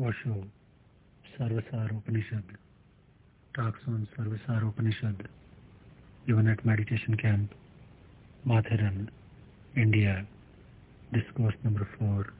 वशो Sarvasar Upanishad talks on Sarvasar Upanishad given at meditation camp Matheran, India, discourse number four.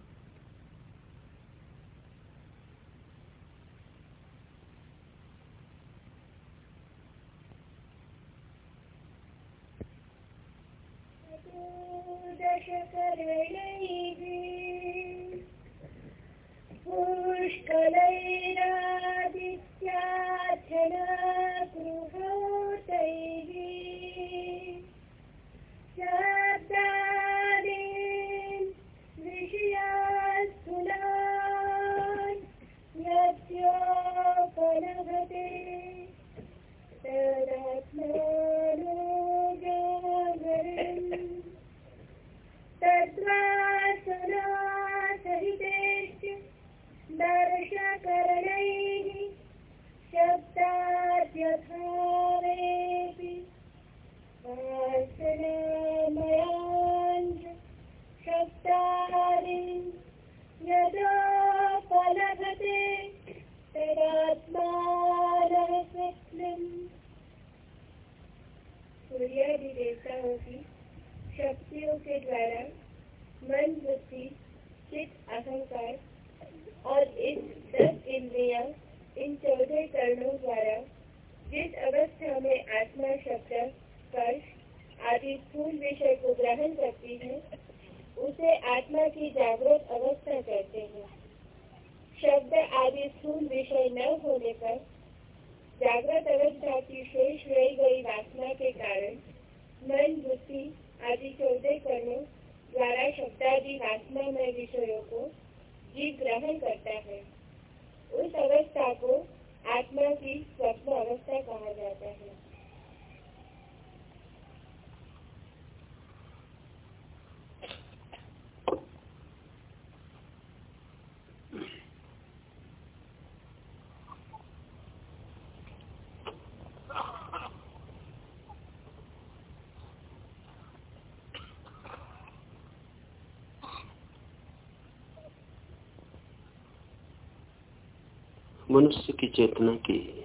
मनुष्य की चेतना की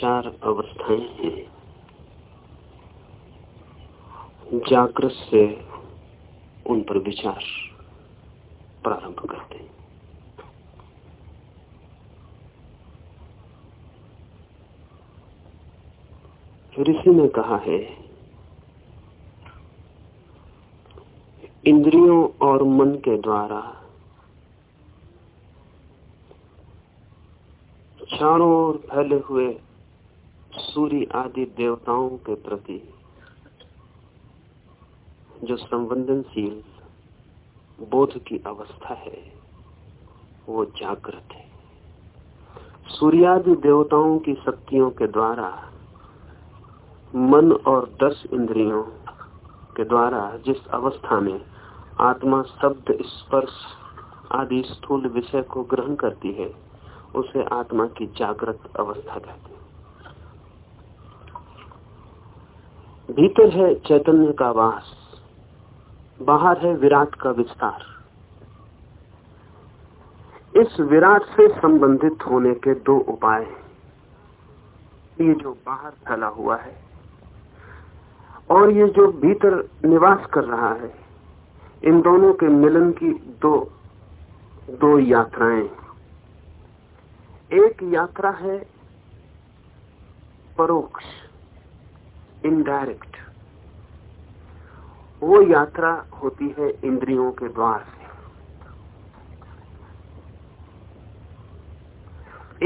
चार अवस्थाएँ हैं। जागृत से उन पर विचार प्रारंभ करते हैं। ऋषि ने कहा है, इंद्रियों और मन के द्वारा चारों ओर फैले हुए सूर्य आदि देवताओं के प्रति जो संवेदनशील बोध की अवस्था है, वो जागृत है। सूर्यादि देवताओं की शक्तियों के द्वारा, मन और दस इंद्रियों के द्वारा जिस अवस्था में आत्मा, शब्द, स्पर्श आदि स्थूल विषय को ग्रहण करती है उसे आत्मा की जागृत अवस्था कहते हैं। भीतर है चैतन्य का वास, बाहर है विराट का विस्तार। इस विराट से संबंधित होने के दो उपाय हैं। ये जो बाहर फैला हुआ है और ये जो भीतर निवास कर रहा है, इन दोनों के मिलन की दो दो यात्राएँ एक यात्रा है परोक्ष इनडायरेक्ट वो यात्रा होती है इंद्रियों के द्वार से।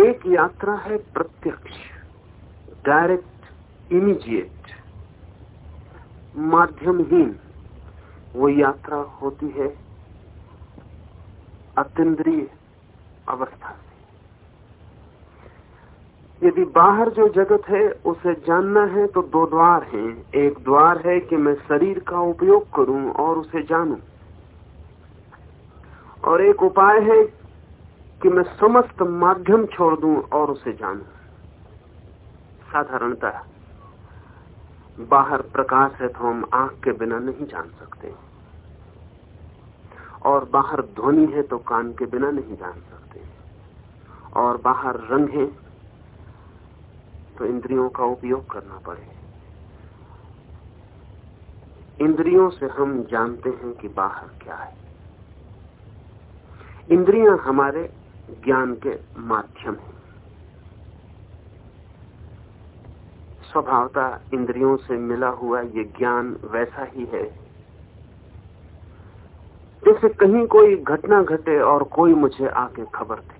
एक यात्रा है प्रत्यक्ष डायरेक्ट इमीजिएट माध्यमहीन। वो यात्रा होती है अतिद्रिय अवस्था यदि बाहर जो जगत है, उसे जानना है तो दो द्वार हैं। एक द्वार है कि मैं शरीर का उपयोग करूँ और उसे जानूं। और एक उपाय है कि मैं समस्त माध्यम छोड़ दूँ और उसे जानूं। साधारणतः, बाहर प्रकाश है तो हम आँख के बिना नहीं जान सकते। और बाहर ध्वनि है तो कान के बिना नहीं जान सकते। और बाहर रंग है तो इंद्रियों का उपयोग करना पड़े। इंद्रियों से हम जानते हैं कि बाहर क्या है। इंद्रियाँ हमारे ज्ञान के माध्यम है। स्वभावता इंद्रियों से मिला हुआ ये ज्ञान वैसा ही है। जैसे कहीं कोई घटना घटे और कोई मुझे आके खबर दे।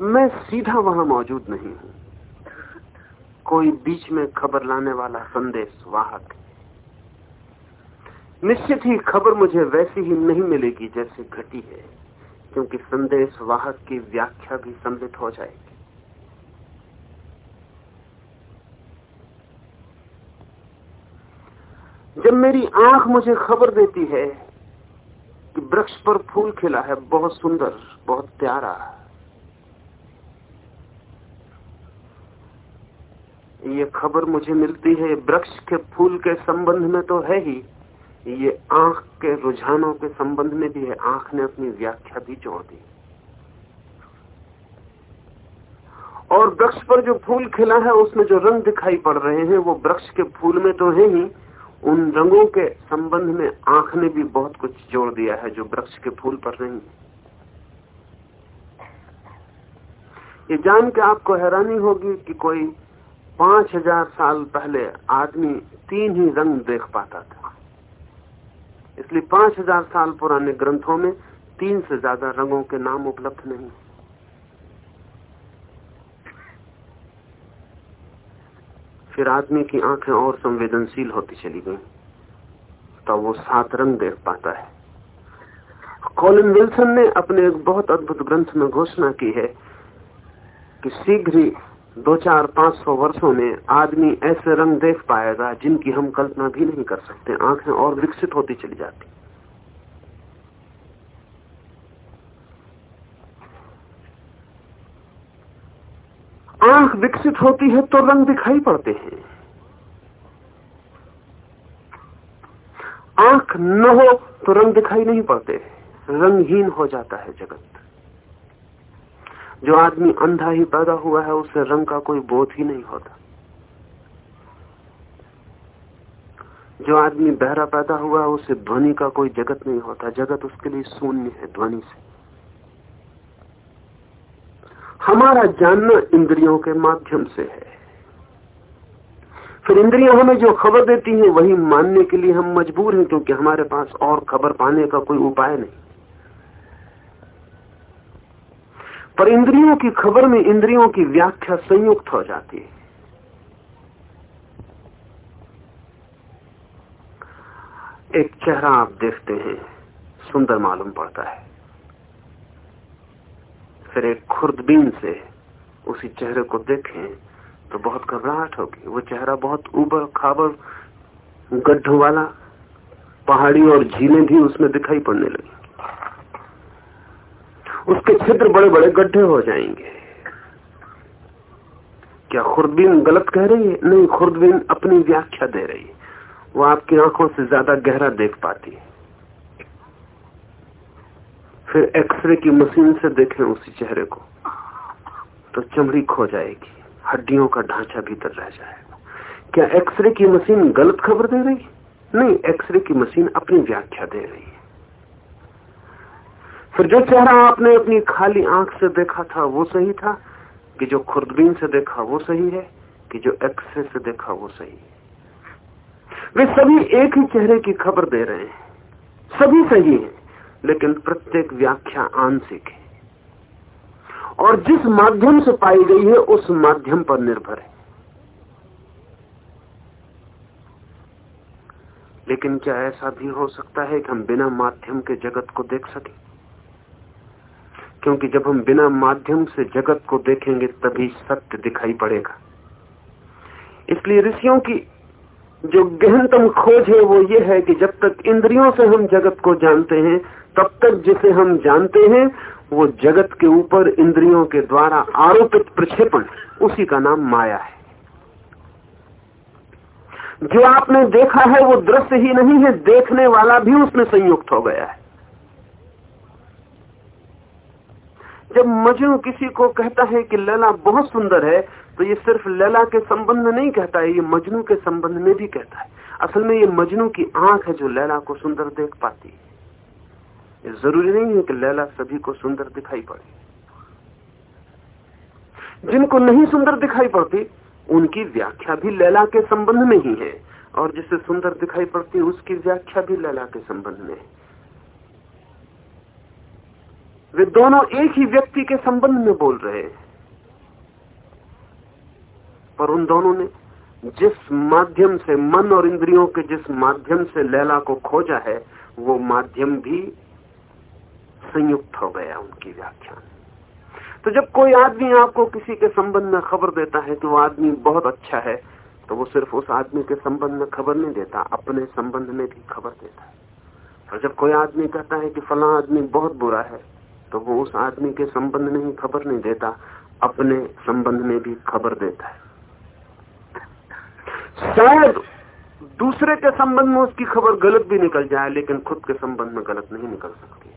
मैं सीधा वहाँ मौजूद नहीं हूँ। कोई बीच में खबर लाने वाला संदेश वाहक निश्चित ही खबर मुझे वैसी ही नहीं मिलेगी जैसे घटी है, क्योंकि संदेश वाहक की व्याख्या भी सम्मिलित हो जाएगी। जब मेरी आँख मुझे खबर देती है कि वृक्ष पर फूल खिला है, बहुत सुंदर, बहुत प्यारा ये खबर मुझे मिलती है, वृक्ष के फूल के संबंध में तो है ही। ये आँख के रुझानों के संबंध में भी है। आँख ने अपनी व्याख्या भी जोड़ दी। और वृक्ष पर जो फूल खिला है, उसमें जो रंग दिखाई पड़ रहे हैं, वो वृक्ष के फूल में तो है ही। उन रंगों के संबंध में आँख ने भी बहुत कुछ जोड़ दिया है, जो वृक्ष के फूल पर नहीं। ये जान के आपको हैरानी होगी कि कोई पाँच हज़ार साल पहले आदमी तीन ही रंग देख पाता था। इसलिए पाँच हज़ार साल पुराने ग्रंथों में तीन से ज़्यादा रंगों के नाम उपलब्ध नहीं। फिर आदमी की आँखें और संवेदनशील होती चली गई तो वो सात रंग देख पाता है। कॉलिन विल्सन ने अपने एक बहुत अद्भुत ग्रंथ में घोषणा की है कि शीघ्र ही दो चार पाँच सौ वर्षो में आदमी ऐसे रंग देख पाएगा जिनकी हम कल्पना भी नहीं कर सकते। आँखें और विकसित होती चली जाती। आँख विकसित होती है तो रंग दिखाई पड़ते हैं। आँख न हो तो रंग दिखाई नहीं पड़ते। रंगहीन हो जाता है जगत। जो आदमी अंधा ही पैदा हुआ है, उसे रंग का कोई बोध ही नहीं होता। जो आदमी बहरा पैदा हुआ है, उसे ध्वनि का कोई जगत नहीं होता। जगत उसके लिए शून्य है, ध्वनि से। हमारा जानना इंद्रियों के माध्यम से है। फिर इंद्रियाँ हमें जो खबर देती हैं, वही मानने के लिए हम मजबूर हैं, क्योंकि हमारे पास और खबर पाने का कोई उपाय नहीं। पर इंद्रियों की खबर में इंद्रियों की व्याख्या संयुक्त हो जाती है। एक चेहरा आप देखते हैं, सुंदर मालूम पड़ता है। फिर एक खुर्दबीन से उसी चेहरे को देखें तो बहुत घबराहट होगी। वो चेहरा बहुत उबर खाबर गड्ढों वाला, पहाड़ी और झीलें भी उसमें दिखाई पड़ने लगी। उसके छिद्र बड़े बड़े गड्ढे हो जाएँगे। क्या खुर्दबीन गलत कह रही है? नहीं खुर्दबीन अपनी व्याख्या दे रही है। वो आपकी आँखों से ज़्यादा गहरा देख पाती है। फिर एक्सरे की मशीन से देखें उसी चेहरे को तो चमड़ी खो जाएगी, हड्डियों का ढांचा भीतर रह जाएगा। क्या एक्सरे की मशीन गलत खबर दे रही नहीं, एक्सरे की मशीन अपनी व्याख्या दे रही है। फिर जो चेहरा आपने अपनी खाली आँख से देखा था, वो सही था? कि जो खुर्दबीन से देखा, वो सही है? कि जो एक्सरे से देखा, वो सही है? वे सभी एक ही चेहरे की खबर दे रहे हैं। सभी सही है, लेकिन प्रत्येक व्याख्या आंशिक है। और जिस माध्यम से पाई गई है, उस माध्यम पर निर्भर है। लेकिन क्या ऐसा भी हो सकता है कि हम बिना माध्यम के जगत को देख सकें? क्योंकि जब हम बिना माध्यम से जगत को देखेंगे, तभी सत्य दिखाई पड़ेगा। इसलिए ऋषियों की जो गहनतम खोज है, वो ये है कि जब तक इंद्रियों से हम जगत को जानते हैं, तब तक जिसे हम जानते हैं, वो जगत के ऊपर इंद्रियों के द्वारा आरोपित प्रक्षेपण, उसी का नाम माया है। जो आपने देखा है, वो दृश्य ही नहीं है, देखने वाला भी उसमें संयुक्त हो गया है। जब मजनू किसी को कहता है कि लैला बहुत सुंदर है तो ये सिर्फ़ लैला के संबंध में नहीं कहता है, ये मजनू के संबंध में भी कहता है। असल में ये मजनू की आँख है जो लैला को सुंदर देख पाती है। ये ज़रूरी नहीं है कि लैला सभी को सुंदर दिखाई पड़े। जिनको नहीं सुंदर दिखाई पड़ती, उनकी व्याख्या भी लैला के संबंध में ही है, और जिसे सुंदर दिखाई पड़ती, उसकी व्याख्या भी लैला के संबंध में है। वे दोनों एक ही व्यक्ति के संबंध में बोल रहे हैं। पर उन दोनों ने जिस माध्यम से मन और इंद्रियों के जिस माध्यम से लैला को खोजा है, वो माध्यम भी संयुक्त हो गया उनकी व्याख्या तो जब कोई आदमी आपको किसी के संबंध में खबर देता है कि वो आदमी बहुत अच्छा है तो वो सिर्फ़ उस आदमी के संबंध में खबर नहीं देता, अपने संबंध में भी खबर देता है। और जब कोई आदमी कहता है कि फला आदमी बहुत बुरा है तो वो उस आदमी के संबंध में ही खबर नहीं देता, अपने संबंध में भी खबर देता है। शायद दूसरे के संबंध में उसकी खबर गलत भी निकल जाए, लेकिन खुद के संबंध में गलत नहीं निकल सकती।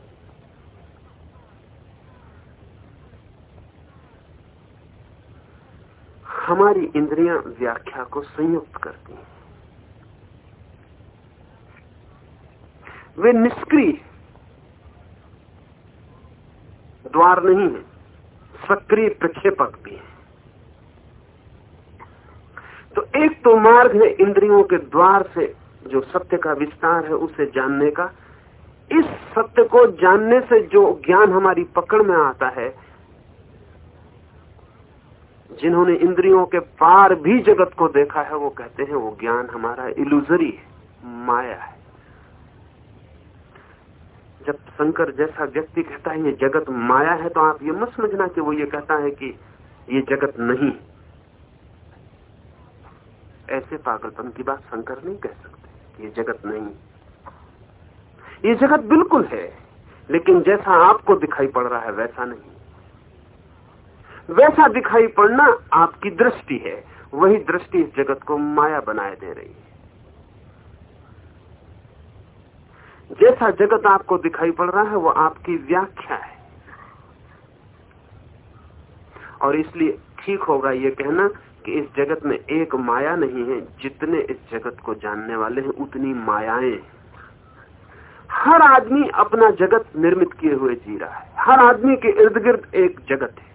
हमारी इंद्रियाँ व्याख्या को संयुक्त करती हैं। वे निष्क्रिय द्वार नहीं है, सक्रिय प्रक्षेपक भी है। तो एक तो मार्ग है इंद्रियों के द्वार से, जो सत्य का विस्तार है उसे जानने का। इस सत्य को जानने से जो ज्ञान हमारी पकड़ में आता है, जिन्होंने इंद्रियों के पार भी जगत को देखा है, वो कहते हैं वो ज्ञान हमारा इल्यूजरी है, माया है। जब शंकर जैसा व्यक्ति कहता है, ये जगत माया है तो आप ये मत समझना कि वो ये कहता है कि ये जगत नहीं। ऐसे पागलपन की बात शंकर नहीं कह सकते ये जगत नहीं। ये जगत बिल्कुल है, लेकिन जैसा आपको दिखाई पड़ रहा है वैसा नहीं। वैसा दिखाई पड़ना आपकी दृष्टि है, वही दृष्टि इस जगत को माया बनाए दे रही है। जैसा जगत आपको दिखाई पड़ रहा है, वो आपकी व्याख्या है। और इसलिए ठीक होगा ये कहना कि इस जगत में एक माया नहीं है, जितने इस जगत को जानने वाले हैं, उतनी मायाएँ हर आदमी अपना जगत निर्मित किए हुए जी रहा है। हर आदमी के इर्द गिर्द एक जगत है।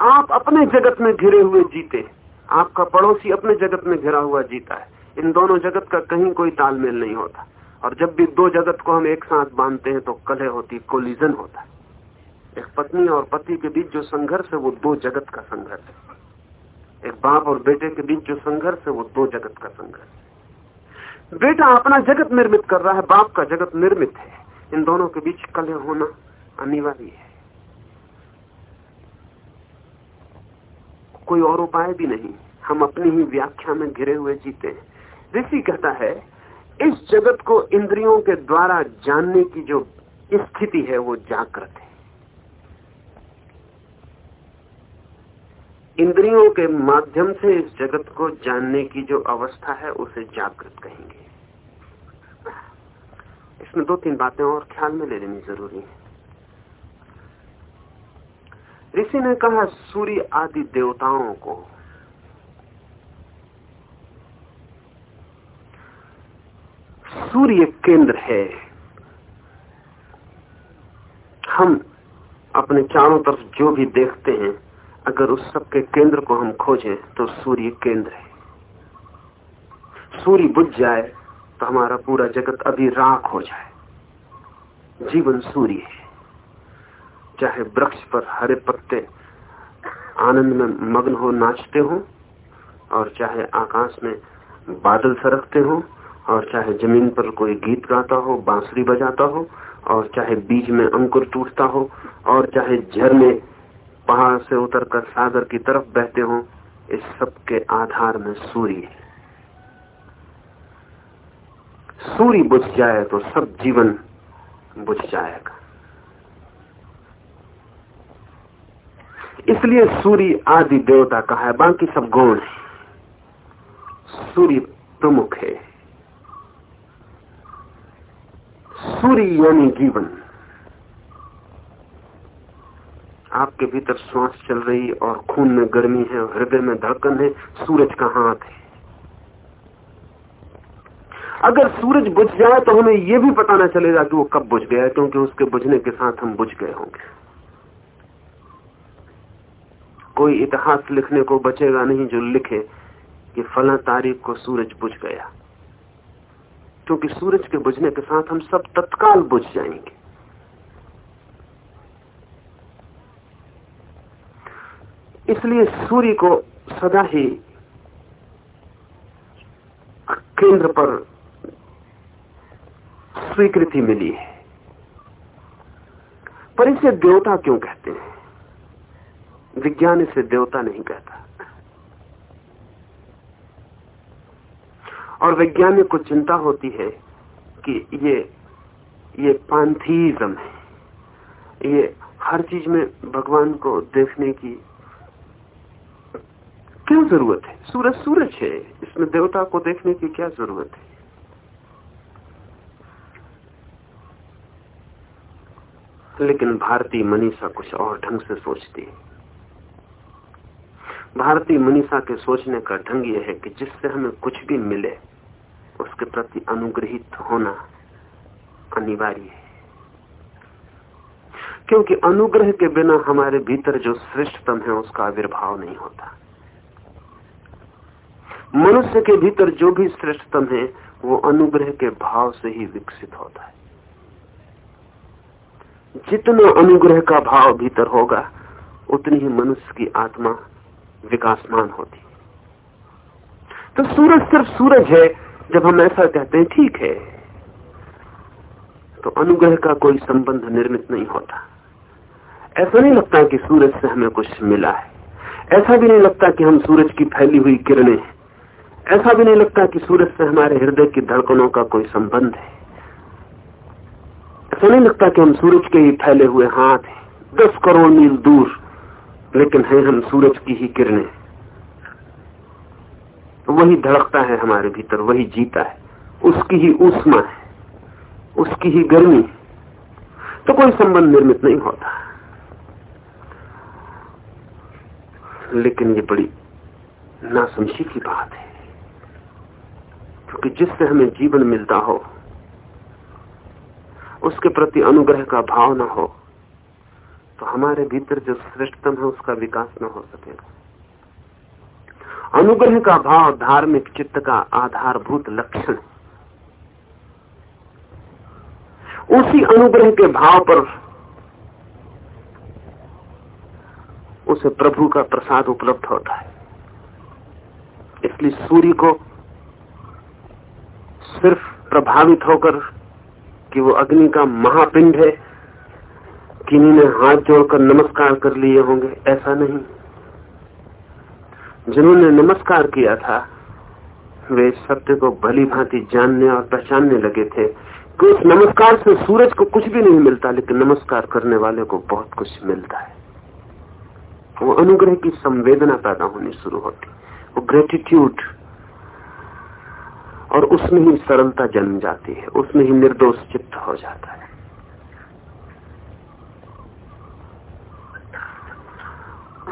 आप अपने जगत में घिरे हुए जीते आपका पड़ोसी अपने जगत में घिरा हुआ जीता है। इन दोनों जगत का कहीं कोई तालमेल नहीं होता। और जब भी दो जगत को हम एक साथ बांधते हैं तो कलह होती, कोलिजन होता। है एक पत्नी और पति के बीच जो संघर्ष है, वो दो जगत का संघर्ष है। एक बाप और बेटे के बीच जो संघर्ष है, वो दो जगत का संघर्ष बेटा अपना जगत निर्मित कर रहा है, बाप का जगत निर्मित है। इन दोनों के बीच कलह होना अनिवार्य है। कोई और उपाय भी नहीं। हम अपनी ही व्याख्या में घिरे हुए जीते हैं। ऋषि कहता है, इस जगत को इंद्रियों के द्वारा जानने की जो स्थिति है, वो जागृत है। इंद्रियों के माध्यम से इस जगत को जानने की जो अवस्था है, उसे जागृत कहेंगे। इसमें दो तीन बातें और ख्याल में ले लेनी ज़रूरी है। ऋषि ने कहा, सूर्य आदि देवताओं को सूर्य केंद्र है। हम अपने चारों तरफ़ जो भी देखते हैं, अगर उस सब के केंद्र को हम खोजें तो सूर्य केंद्र है। सूर्य बुझ जाए तो हमारा पूरा जगत अभी राख हो जाए। जीवन सूर्य है। चाहे वृक्ष पर हरे पत्ते आनंद में मग्न हो नाचते हो, और चाहे आकाश में बादल सरकते हो और चाहे ज़मीन पर कोई गीत गाता हो, बांसुरी बजाता हो, और चाहे बीज में अंकुर टूटता हो, और चाहे झरने पहाड़ से उतरकर सागर की तरफ़ बहते हो, इस सब के आधार में सूर्य है। सूर्य बुझ जाए तो सब जीवन बुझ जाएगा। इसलिए सूर्य आदि देवता का है, बाकी सब गौण है। सूर्य प्रमुख है। सूर्य यानी जीवन। आपके भीतर श्वास चल रही और खून में गर्मी है हृदय में धड़कन है। सूरज का हाथ है। अगर सूरज बुझ जाए तो हमें यह भी पता ना चलेगा कि वो कब बुझ गया क्योंकि उसके बुझने के साथ हम बुझ गए होंगे। कोई इतिहास लिखने को बचेगा नहीं जो लिखे कि फला तारीख को सूरज बुझ गया। क्योंकि सूरज के बुझने के साथ हम सब तत्काल बुझ जाएँगे। इसलिए सूर्य को सदा ही केंद्र पर स्वीकृति मिली है। पर इसे देवता क्यों कहते हैं? विज्ञान इसे देवता नहीं कहता। और वैज्ञानिक को चिंता होती है कि ये ये पांथीजम है। ये हर चीज़ में भगवान को देखने की क्यों ज़रूरत है? सूरज सूरज है। इसमें देवता को देखने की क्या ज़रूरत है? लेकिन भारतीय मनीषा कुछ और ढंग से सोचती है। भारतीय मनीषा के सोचने का ढंग यह है कि जिससे हमें कुछ भी मिले उसके प्रति अनुग्रहित होना अनिवार्य है। क्योंकि अनुग्रह के बिना हमारे भीतर जो श्रेष्ठतम है, उसका आविर्भाव नहीं होता। मनुष्य के भीतर जो भी श्रेष्ठतम है, वो अनुग्रह के भाव से ही विकसित होता है। जितना अनुग्रह का भाव भीतर होगा, उतनी ही मनुष्य की आत्मा विकासमान होती तो सूरज सिर्फ़ सूरज है जब हम ऐसा कहते हैं, ठीक है। तो अनुग्रह का कोई संबंध निर्मित नहीं होता। ऐसा नहीं लगता कि सूरज से हमें कुछ मिला है। ऐसा भी नहीं लगता कि हम सूरज की फैली हुई किरणें हैं। ऐसा भी नहीं लगता कि सूरज से हमारे हृदय की धड़कनों का कोई संबंध है। ऐसा नहीं लगता कि हम सूरज के ही फैले हुए हाथ हैं। दस करोड़ मील दूर, लेकिन है हम सूरज की ही किरणें। वही धड़कता है हमारे भीतर, वही जीता है। उसकी ही उष्मा है, उसकी ही गर्मी तो कोई संबंध निर्मित नहीं होता। लेकिन ये बड़ी नासमझी की बात है, क्योंकि जिससे हमें जीवन मिलता हो, उसके प्रति अनुग्रह का भाव ना हो तो हमारे भीतर जो श्रेष्ठतम है, उसका विकास ना हो सकेगा। अनुग्रह का भाव धार्मिक चित्त का आधारभूत लक्षण उसी अनुग्रह के भाव पर उसे प्रभु का प्रसाद उपलब्ध होता है। इसलिए सूर्य को सिर्फ़ प्रभावित होकर कि वो अग्नि का महापिंड है, किन्हीं ने हाथ जोड़कर नमस्कार कर लिए होंगे, ऐसा नहीं। जिन्होंने नमस्कार किया था, वे सत्य को भली भांति जानने और पहचानने लगे थे कि उस नमस्कार से सूरज को कुछ भी नहीं मिलता, लेकिन नमस्कार करने वाले को बहुत कुछ मिलता है। वो अनुग्रह की संवेदना पैदा होनी शुरू होती। वो ग्रेटिट्यूड और उसमें ही सरलता जन्म जाती है, उसमें ही निर्दोष चित्त हो जाता है।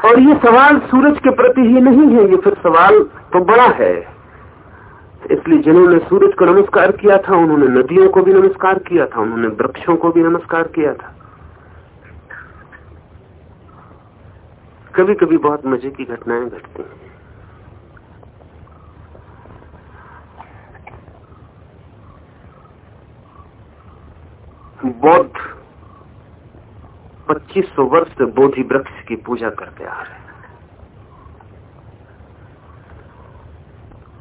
और ये सवाल सूरज के प्रति ही नहीं है, ये फिर सवाल तो बड़ा है। इसलिए जिन्होंने सूरज को नमस्कार किया था, उन्होंने नदियों को भी नमस्कार किया था, उन्होंने वृक्षों को भी नमस्कार किया था। कभी कभी बहुत मज़े की घटनाएँ घटती हैं। बौद्ध 2500 वर्ष से बोधि वृक्ष की पूजा करते आ रहे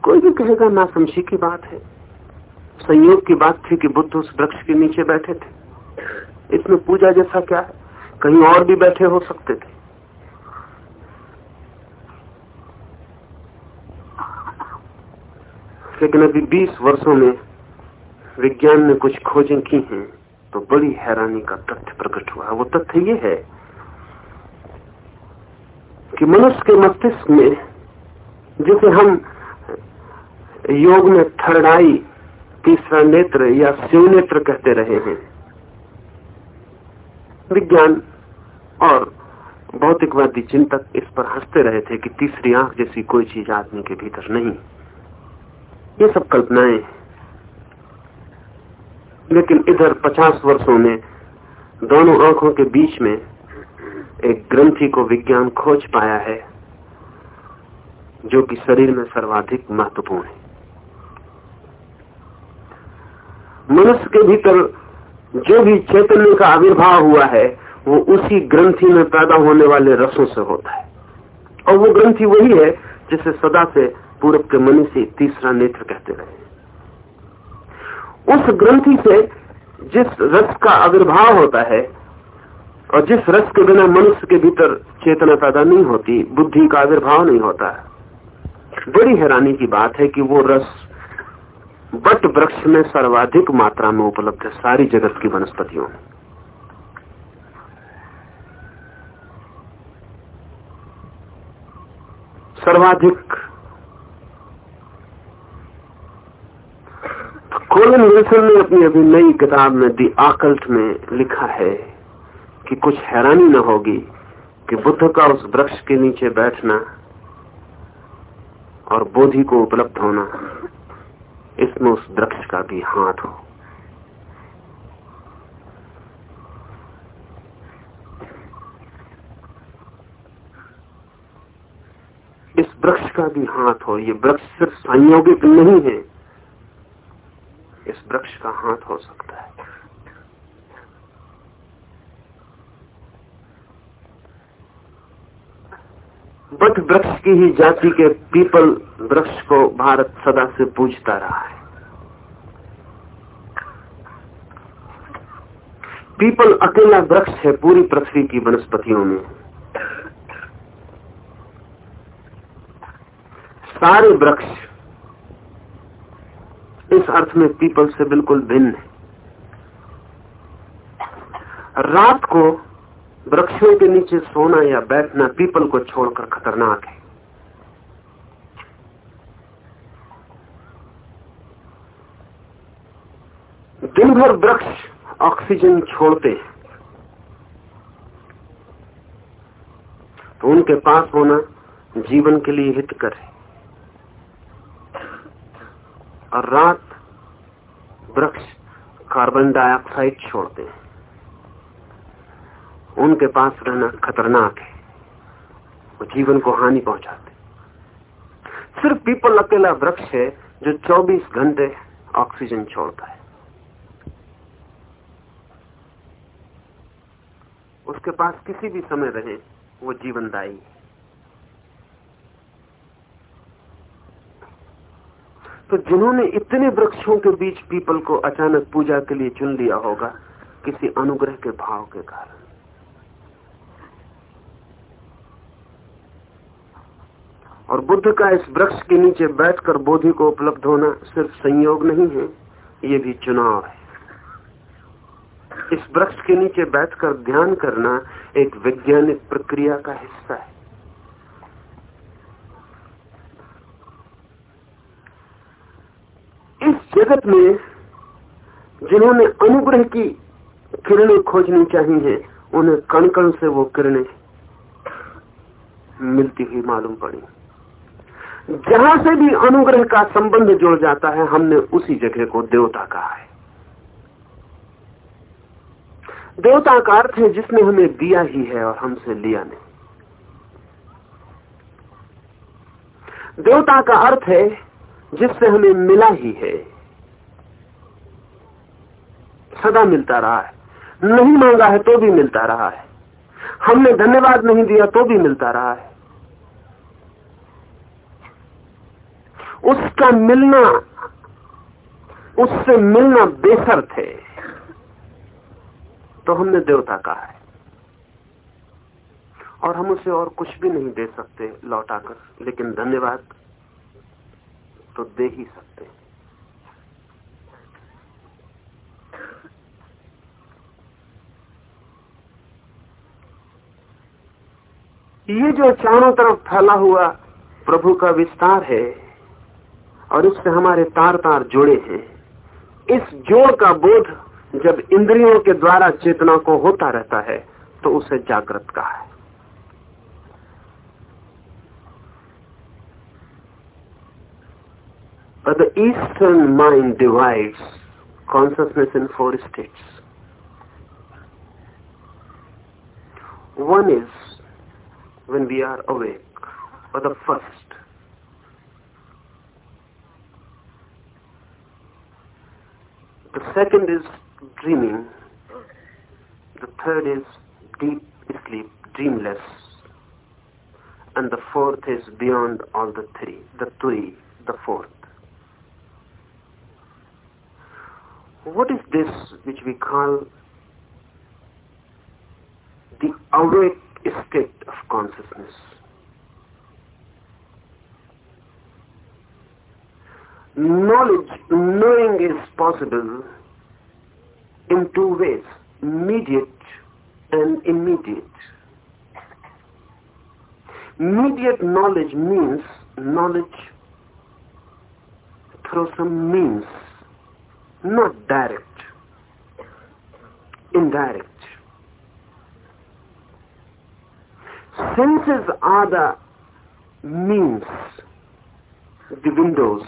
कोई भी कहेगा, ना समझी की बात है। संयोग की बात थी कि बुद्ध उस वृक्ष के नीचे बैठे थे। इसमें पूजा जैसा क्या है? कहीं और भी बैठे हो सकते थे। लेकिन अभी 20 वर्षों में विज्ञान ने कुछ खोजें की हैं। तो बड़ी हैरानी का तथ्य प्रकट हुआ। वो तथ्य ये है कि मनुष्य के मस्तिष्क में जिसे हम योग में थर्ड आई तीसरा नेत्र या शिव नेत्र कहते रहे हैं, विज्ञान और भौतिकवादी चिंतक इस पर हँसते रहे थे कि तीसरी आँख जैसी कोई चीज़ आदमी के भीतर नहीं। ये सब कल्पनाएँ लेकिन इधर पचास वर्षों में, दोनों आँखों के बीच में एक ग्रंथि को विज्ञान खोज पाया है, जो कि शरीर में सर्वाधिक महत्वपूर्ण है। मनुष्य के भीतर जो भी चैतन्य का आविर्भाव हुआ है, वो उसी ग्रंथि में पैदा होने वाले रसों से होता है। और वो ग्रंथि वही है, जिसे सदा से पूर्व के मनुष्य तीसरा नेत्र कहते रहे उस ग्रंथि से जिस रस का आविर्भाव होता है और जिस रस के बिना मनुष्य के भीतर चेतना पैदा नहीं होती, बुद्धि का आविर्भाव नहीं होता, बड़ी हैरानी की बात है कि वो रस बट वृक्ष में सर्वाधिक मात्रा में उपलब्ध है, सारी जगत की वनस्पतियों में। सर्वाधिक कोलिन विल्सन ने अपनी अभी नई किताब में, दी आकल्ट में लिखा है कि कुछ हैरानी न होगी कि बुद्ध का उस वृक्ष के नीचे बैठना और बोधि को उपलब्ध होना, इसमें उस वृक्ष का भी हाथ हो। इस वृक्ष का भी हाथ हो। ये वृक्ष सिर्फ़ संयोगिक नहीं है इस वृक्ष का हाथ हो सकता है। बट वृक्ष की ही जाति के पीपल वृक्ष को भारत सदा से पूजता रहा है। पीपल अकेला वृक्ष है पूरी पृथ्वी की वनस्पतियों में। सारे वृक्ष इस अर्थ में पीपल से बिल्कुल भिन्न है। रात को वृक्षों के नीचे सोना या बैठना पीपल को छोड़कर खतरनाक है। दिन भर वृक्ष ऑक्सीजन छोड़ते हैं। तो उनके पास होना जीवन के लिए हितकर है। और रात वृक्ष कार्बन डाइऑक्साइड छोड़ते हैं। उनके पास रहना खतरनाक है। वो जीवन को हानि पहुंचाते सिर्फ़ पीपल अकेला वृक्ष है जो 24 घंटे ऑक्सीजन छोड़ता है। उसके पास किसी भी समय रहे, वो जीवनदायी है। तो जिन्होंने इतने वृक्षों के बीच पीपल को अचानक पूजा के लिए चुन लिया होगा, किसी अनुग्रह के भाव के कारण। और बुद्ध का इस वृक्ष के नीचे बैठकर बोधि को उपलब्ध होना सिर्फ़ संयोग नहीं है, ये भी चुनाव है। इस वृक्ष के नीचे बैठकर ध्यान करना एक वैज्ञानिक प्रक्रिया का हिस्सा है इस जगत में जिन्होंने अनुग्रह की किरणें खोजनी चाहिए, उन्हें कण कण से वो किरणें मिलती हुई मालूम पड़ी। जहाँ से भी अनुग्रह का संबंध जुड़ जाता है, हमने उसी जगह को देवता कहा है। देवता का अर्थ है, जिसने हमें दिया ही है और हमसे लिया नहीं। देवता का अर्थ है, जिससे हमें मिला ही है। सदा मिलता रहा है। नहीं मांगा है तो भी मिलता रहा है। हमने धन्यवाद नहीं दिया तो भी मिलता रहा है। उसका मिलना, उससे मिलना बेसर्त थे। तो हमने देवता कहा है। और हम उसे और कुछ भी नहीं दे सकते लौटाकर, लेकिन धन्यवाद तो दे ही सकते। हैं ये जो चारों तरफ़ फैला हुआ प्रभु का विस्तार है और इससे हमारे तार तार जुड़े हैं इस जोड़ का बोध जब इंद्रियों के द्वारा चेतना को होता रहता है तो उसे जागृत कहा है But the Eastern mind divides consciousness in four. One is when we are awake, or the first. The second is dreaming. The third is deep sleep, dreamless. And the fourth is beyond all the three, the three, the fourth. What is this which we call the awake state of consciousness? Knowledge, knowing is possible in two ways, immediate and immediate. Immediate knowledge means knowledge through some means not direct, indirect. Senses are the means, the windows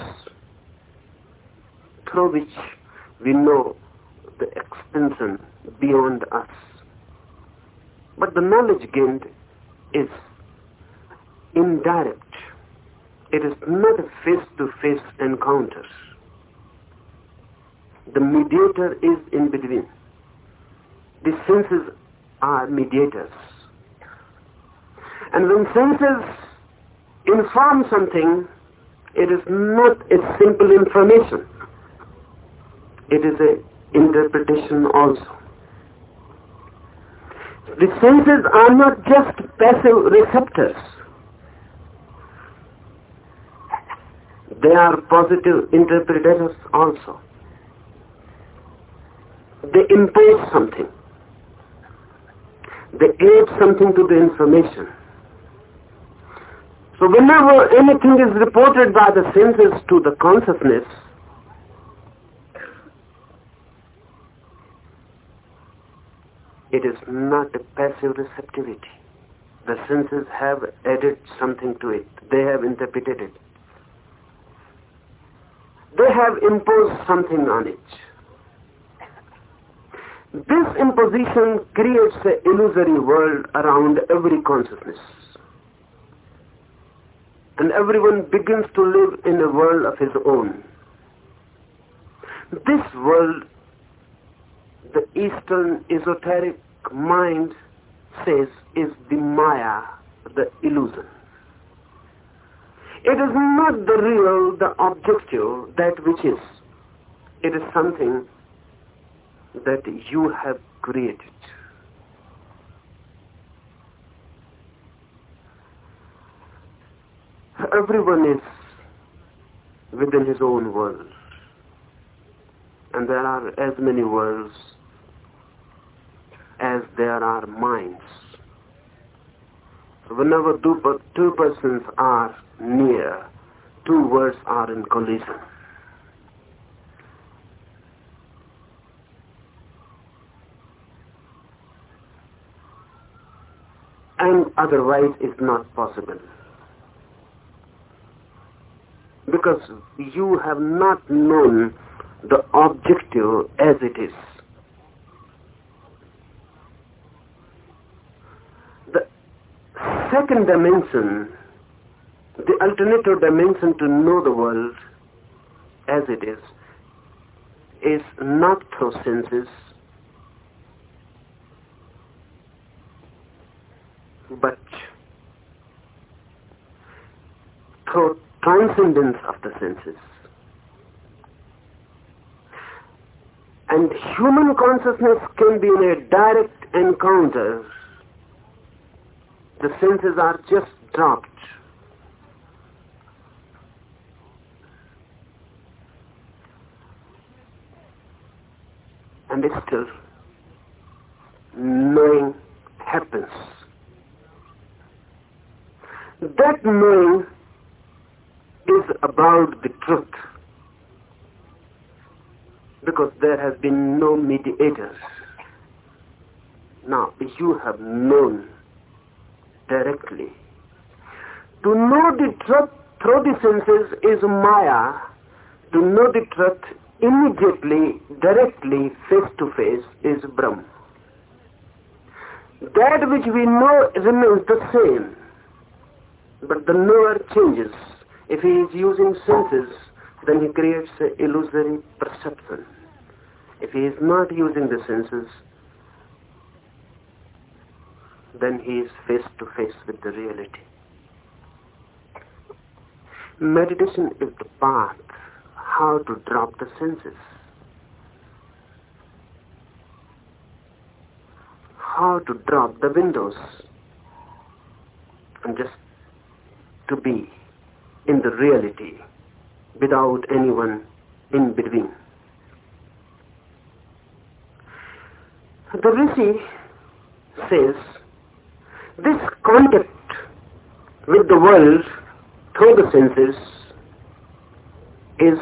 through which we know the extension beyond us. But the knowledge gained is indirect. It is not a face-to-face encounter. The mediator is in between. The senses are mediators. And when senses inform something, it is not a simple information. It is an interpretation also. The senses are not just passive receptors. They are positive interpreters also they impose something. They add something to the information. So whenever anything is reported by the senses to the consciousness, it is not a passive receptivity. The senses have added something to it. They have interpreted it. They have imposed something on it. This imposition creates an illusory world around every consciousness. And everyone begins to live in a world of his own. This world, the Eastern esoteric mind says, is the Maya, the illusion. It is not the real, the objective, that which is. It is something that you have created. Everyone is within his own world. And there are as many worlds as there are minds. Whenever two, two persons are near, two worlds are in collision. and otherwise is not possible. Because you have not known the objective as it is. The second dimension, the alternative dimension to know the world as it is, is not through senses, but through transcendence of the senses. And human consciousness can be in a direct encounter. The senses are just dropped. And still knowing happens that is the truth because there has been no mediators. Now, you have known directly. To know the truth through the senses is Maya. To know the truth immediately, directly, face to face is Brahm. That which we know remains the same, but the knower changes. If he is using senses, then he creates an illusory perception. If he is not using the senses, then he is face to face with the reality. Meditation is the path how to drop the senses. How to drop the windows and just to be in the reality without anyone in between. The Rishi says this contact with the world through the senses is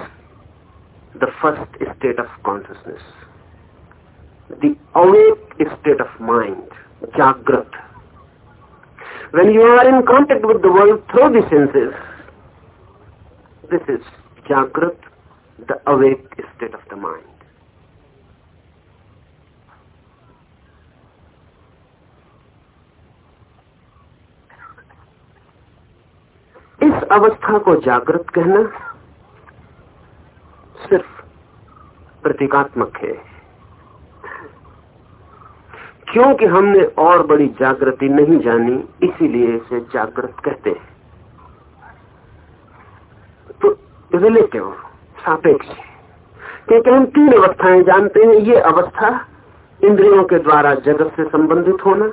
the first state of consciousness. The awake state of mind, Jagrat. When you are in contact with the world through the senses, this is Jagrat, the awake state of the mind. इस अवस्था को जागृत कहना सिर्फ़ प्रतीकात्मक है क्योंकि हमने और बड़ी जागृति नहीं जानी इसीलिए इसे जागृत कहते हैं तो रिलेटिव सापेक्ष। क्योंकि हम तीन अवस्थाएँ जानते हैं, ये अवस्था इंद्रियों के द्वारा जगत से संबंधित होना।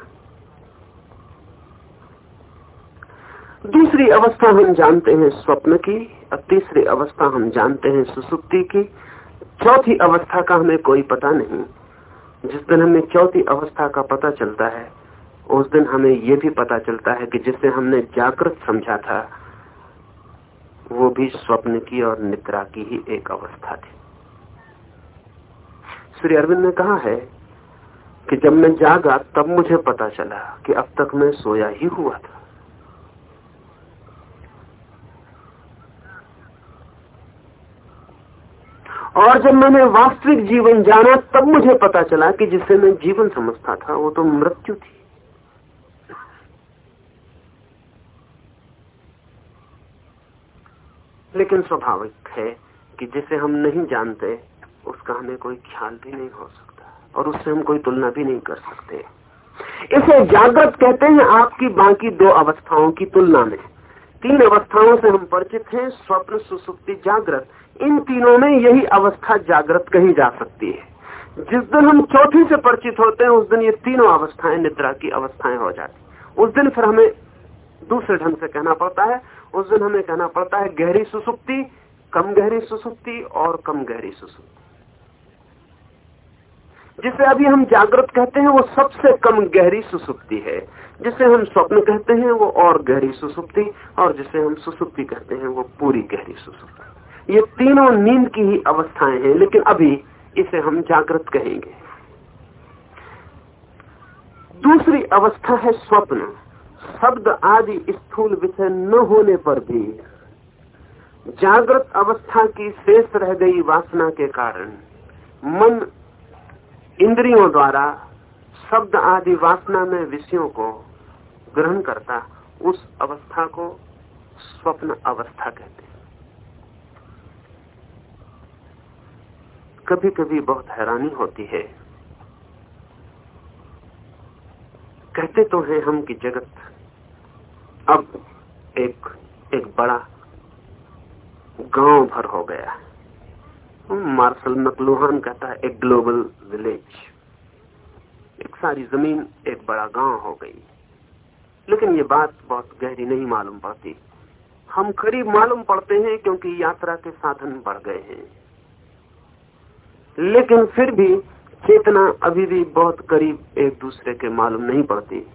दूसरी अवस्था हम जानते हैं स्वप्न की और तीसरी अवस्था हम जानते हैं सुसुप्ति की। चौथी अवस्था का हमें कोई पता नहीं। जिस दिन हमें चौथी अवस्था का पता चलता है, उस दिन हमें यह भी पता चलता है कि जिसे हमने जागृत समझा था वो भी स्वप्न की और निद्रा की ही एक अवस्था थी। श्री अरविंद ने कहा है कि जब मैं जागा, तब मुझे पता चला कि अब तक मैं सोया ही हुआ था। और जब मैंने वास्तविक जीवन जाना, तब मुझे पता चला कि जिसे मैं जीवन समझता था, वो तो मृत्यु थी। लेकिन स्वाभाविक है कि जिसे हम नहीं जानते, उसका हमें कोई ख्याल भी नहीं हो सकता और उससे हम कोई तुलना भी नहीं कर सकते। इसे जागृत कहते हैं आपकी बाकी दो अवस्थाओं की तुलना में। तीन अवस्थाओं से हम परिचित हैं, स्वप्न, सुसुप्ति, जागृत। इन तीनों में यही अवस्था जागृत कही जा सकती है। जिस दिन हम चौथी से परिचित होते हैं, उस दिन ये तीनों अवस्थाएँ निद्रा की अवस्थाएँ हो जाती। उस दिन फिर हमें दूसरे ढंग से कहना पड़ता है उस दिन हमें कहना पड़ता है, गहरी सुसुप्ति, कम गहरी सुसुप्ति और कम गहरी सुसुप्ति। जिसे अभी हम जागृत कहते हैं, वो सबसे कम गहरी सुसुप्ति है। जिसे हम स्वप्न कहते हैं, वो और गहरी सुसुप्ति, और जिसे हम सुसुप्ति कहते हैं, वो पूरी गहरी सुसुप्ति। ये तीनों नींद की ही अवस्थाएँ हैं, लेकिन अभी इसे हम जागृत कहेंगे। दूसरी अवस्था है स्वप्न। शब्द आदि स्थूल विषय न होने पर भी जागृत अवस्था की शेष रह गई वासना के कारण मन इंद्रियों द्वारा शब्द आदि वासना में विषयों को ग्रहण करता, उस अवस्था को स्वप्न अवस्था कहते हैं। कभी कभी बहुत हैरानी होती है। कहते तो हैं हम कि जगत अब एक एक बड़ा गाँव भर हो गया। मार्शल मकलुहान कहता है, एक ग्लोबल विलेज। एक सारी ज़मीन, एक बड़ा गाँव हो गई। लेकिन ये बात बहुत गहरी नहीं मालूम पड़ती। हम करीब मालूम पड़ते हैं क्योंकि यात्रा के साधन बढ़ गए हैं। लेकिन फिर भी चेतना अभी भी बहुत करीब एक दूसरे के मालूम नहीं पड़ती।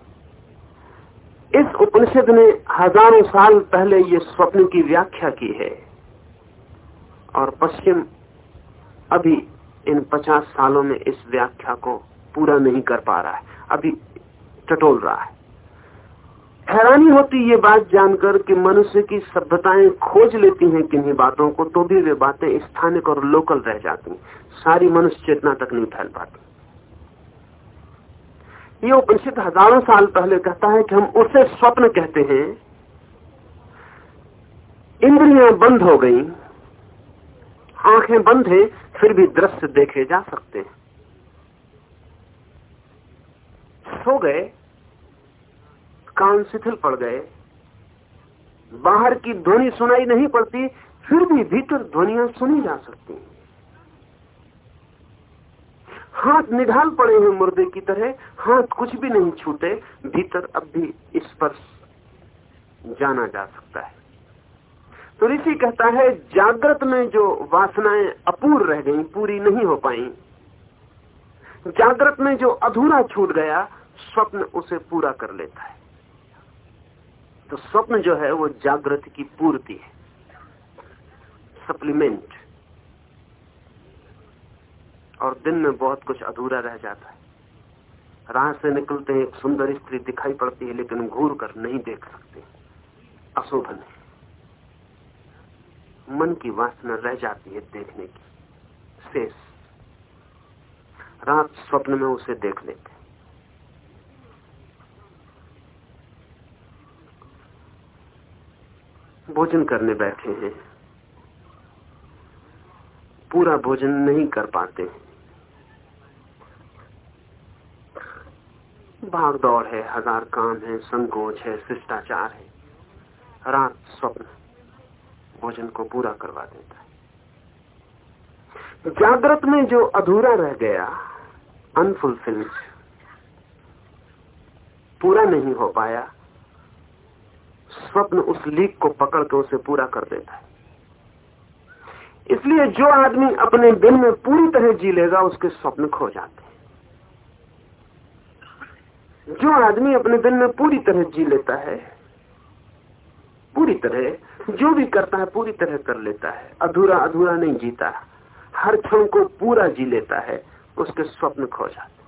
इस उपनिषद ने हज़ारों साल पहले ये स्वप्न की व्याख्या की है। और पश्चिम अभी इन पचास सालों में इस व्याख्या को पूरा नहीं कर पा रहा है। अभी टटोल रहा है। हैरानी होती ये बात जानकर कि मनुष्य की सभ्यताएँ खोज लेती हैं किन्हीं बातों को तो भी वे बातें स्थानिक और लोकल रह जाती सारी मनुष्य चेतना तक नहीं फैल पाती। ये उपनिषद हज़ारों साल पहले कहता है कि हम उसे स्वप्न कहते हैं। इंद्रियाँ बंद हो गई। आँखें बंद हैं, फिर भी दृश्य देखे जा सकते हैं। सो गए, कान शिथिल पड़ गए। बाहर की ध्वनि सुनाई नहीं पड़ती, फिर भी भीतर ध्वनिया सुनी जा सकती हाथ निढाल पड़े हैं मुर्दे की तरह, हाथ कुछ भी नहीं छूटे, भीतर अब भी स्पर्श जाना जा सकता है। तो ऋषि कहता है, जागृत में जो वासनाएँ अपूर्ण रह गई, पूरी नहीं हो पाई। जागृत में जो अधूरा छूट गया, स्वप्न उसे पूरा कर लेता है। तो स्वप्न जो है, वो जागृत की पूर्ति है। सप्लीमेंट। और दिन में बहुत कुछ अधूरा रह जाता है। राह से निकलते हैं एक सुंदर स्त्री दिखाई पड़ती है, लेकिन घूर कर नहीं देख सकते। अशोभन है मन की वासना रह जाती है देखने की। शेष। रात स्वप्न में उसे देख लेते। भोजन करने बैठे हैं। पूरा भोजन नहीं कर पाते भाग दौड़ है, हज़ार काम है संकोच है, शिष्टाचार है। रात स्वप्न भोजन को पूरा करवा देता है। जागृत में जो अधूरा रह गया अनफुलफिल्ड पूरा नहीं हो पाया, स्वप्न उस लीक को पकड़ के उसे पूरा कर देता है। इसलिए जो आदमी अपने दिन में पूरी तरह जी लेगा, उसके स्वप्न खो जाते हैं। जो आदमी अपने दिन में पूरी तरह जी लेता है, पूरी तरह, जो भी करता है, पूरी तरह कर लेता है। अधूरा अधूरा नहीं जीता। हर क्षण को पूरा जी लेता है, उसके स्वप्न खो जाते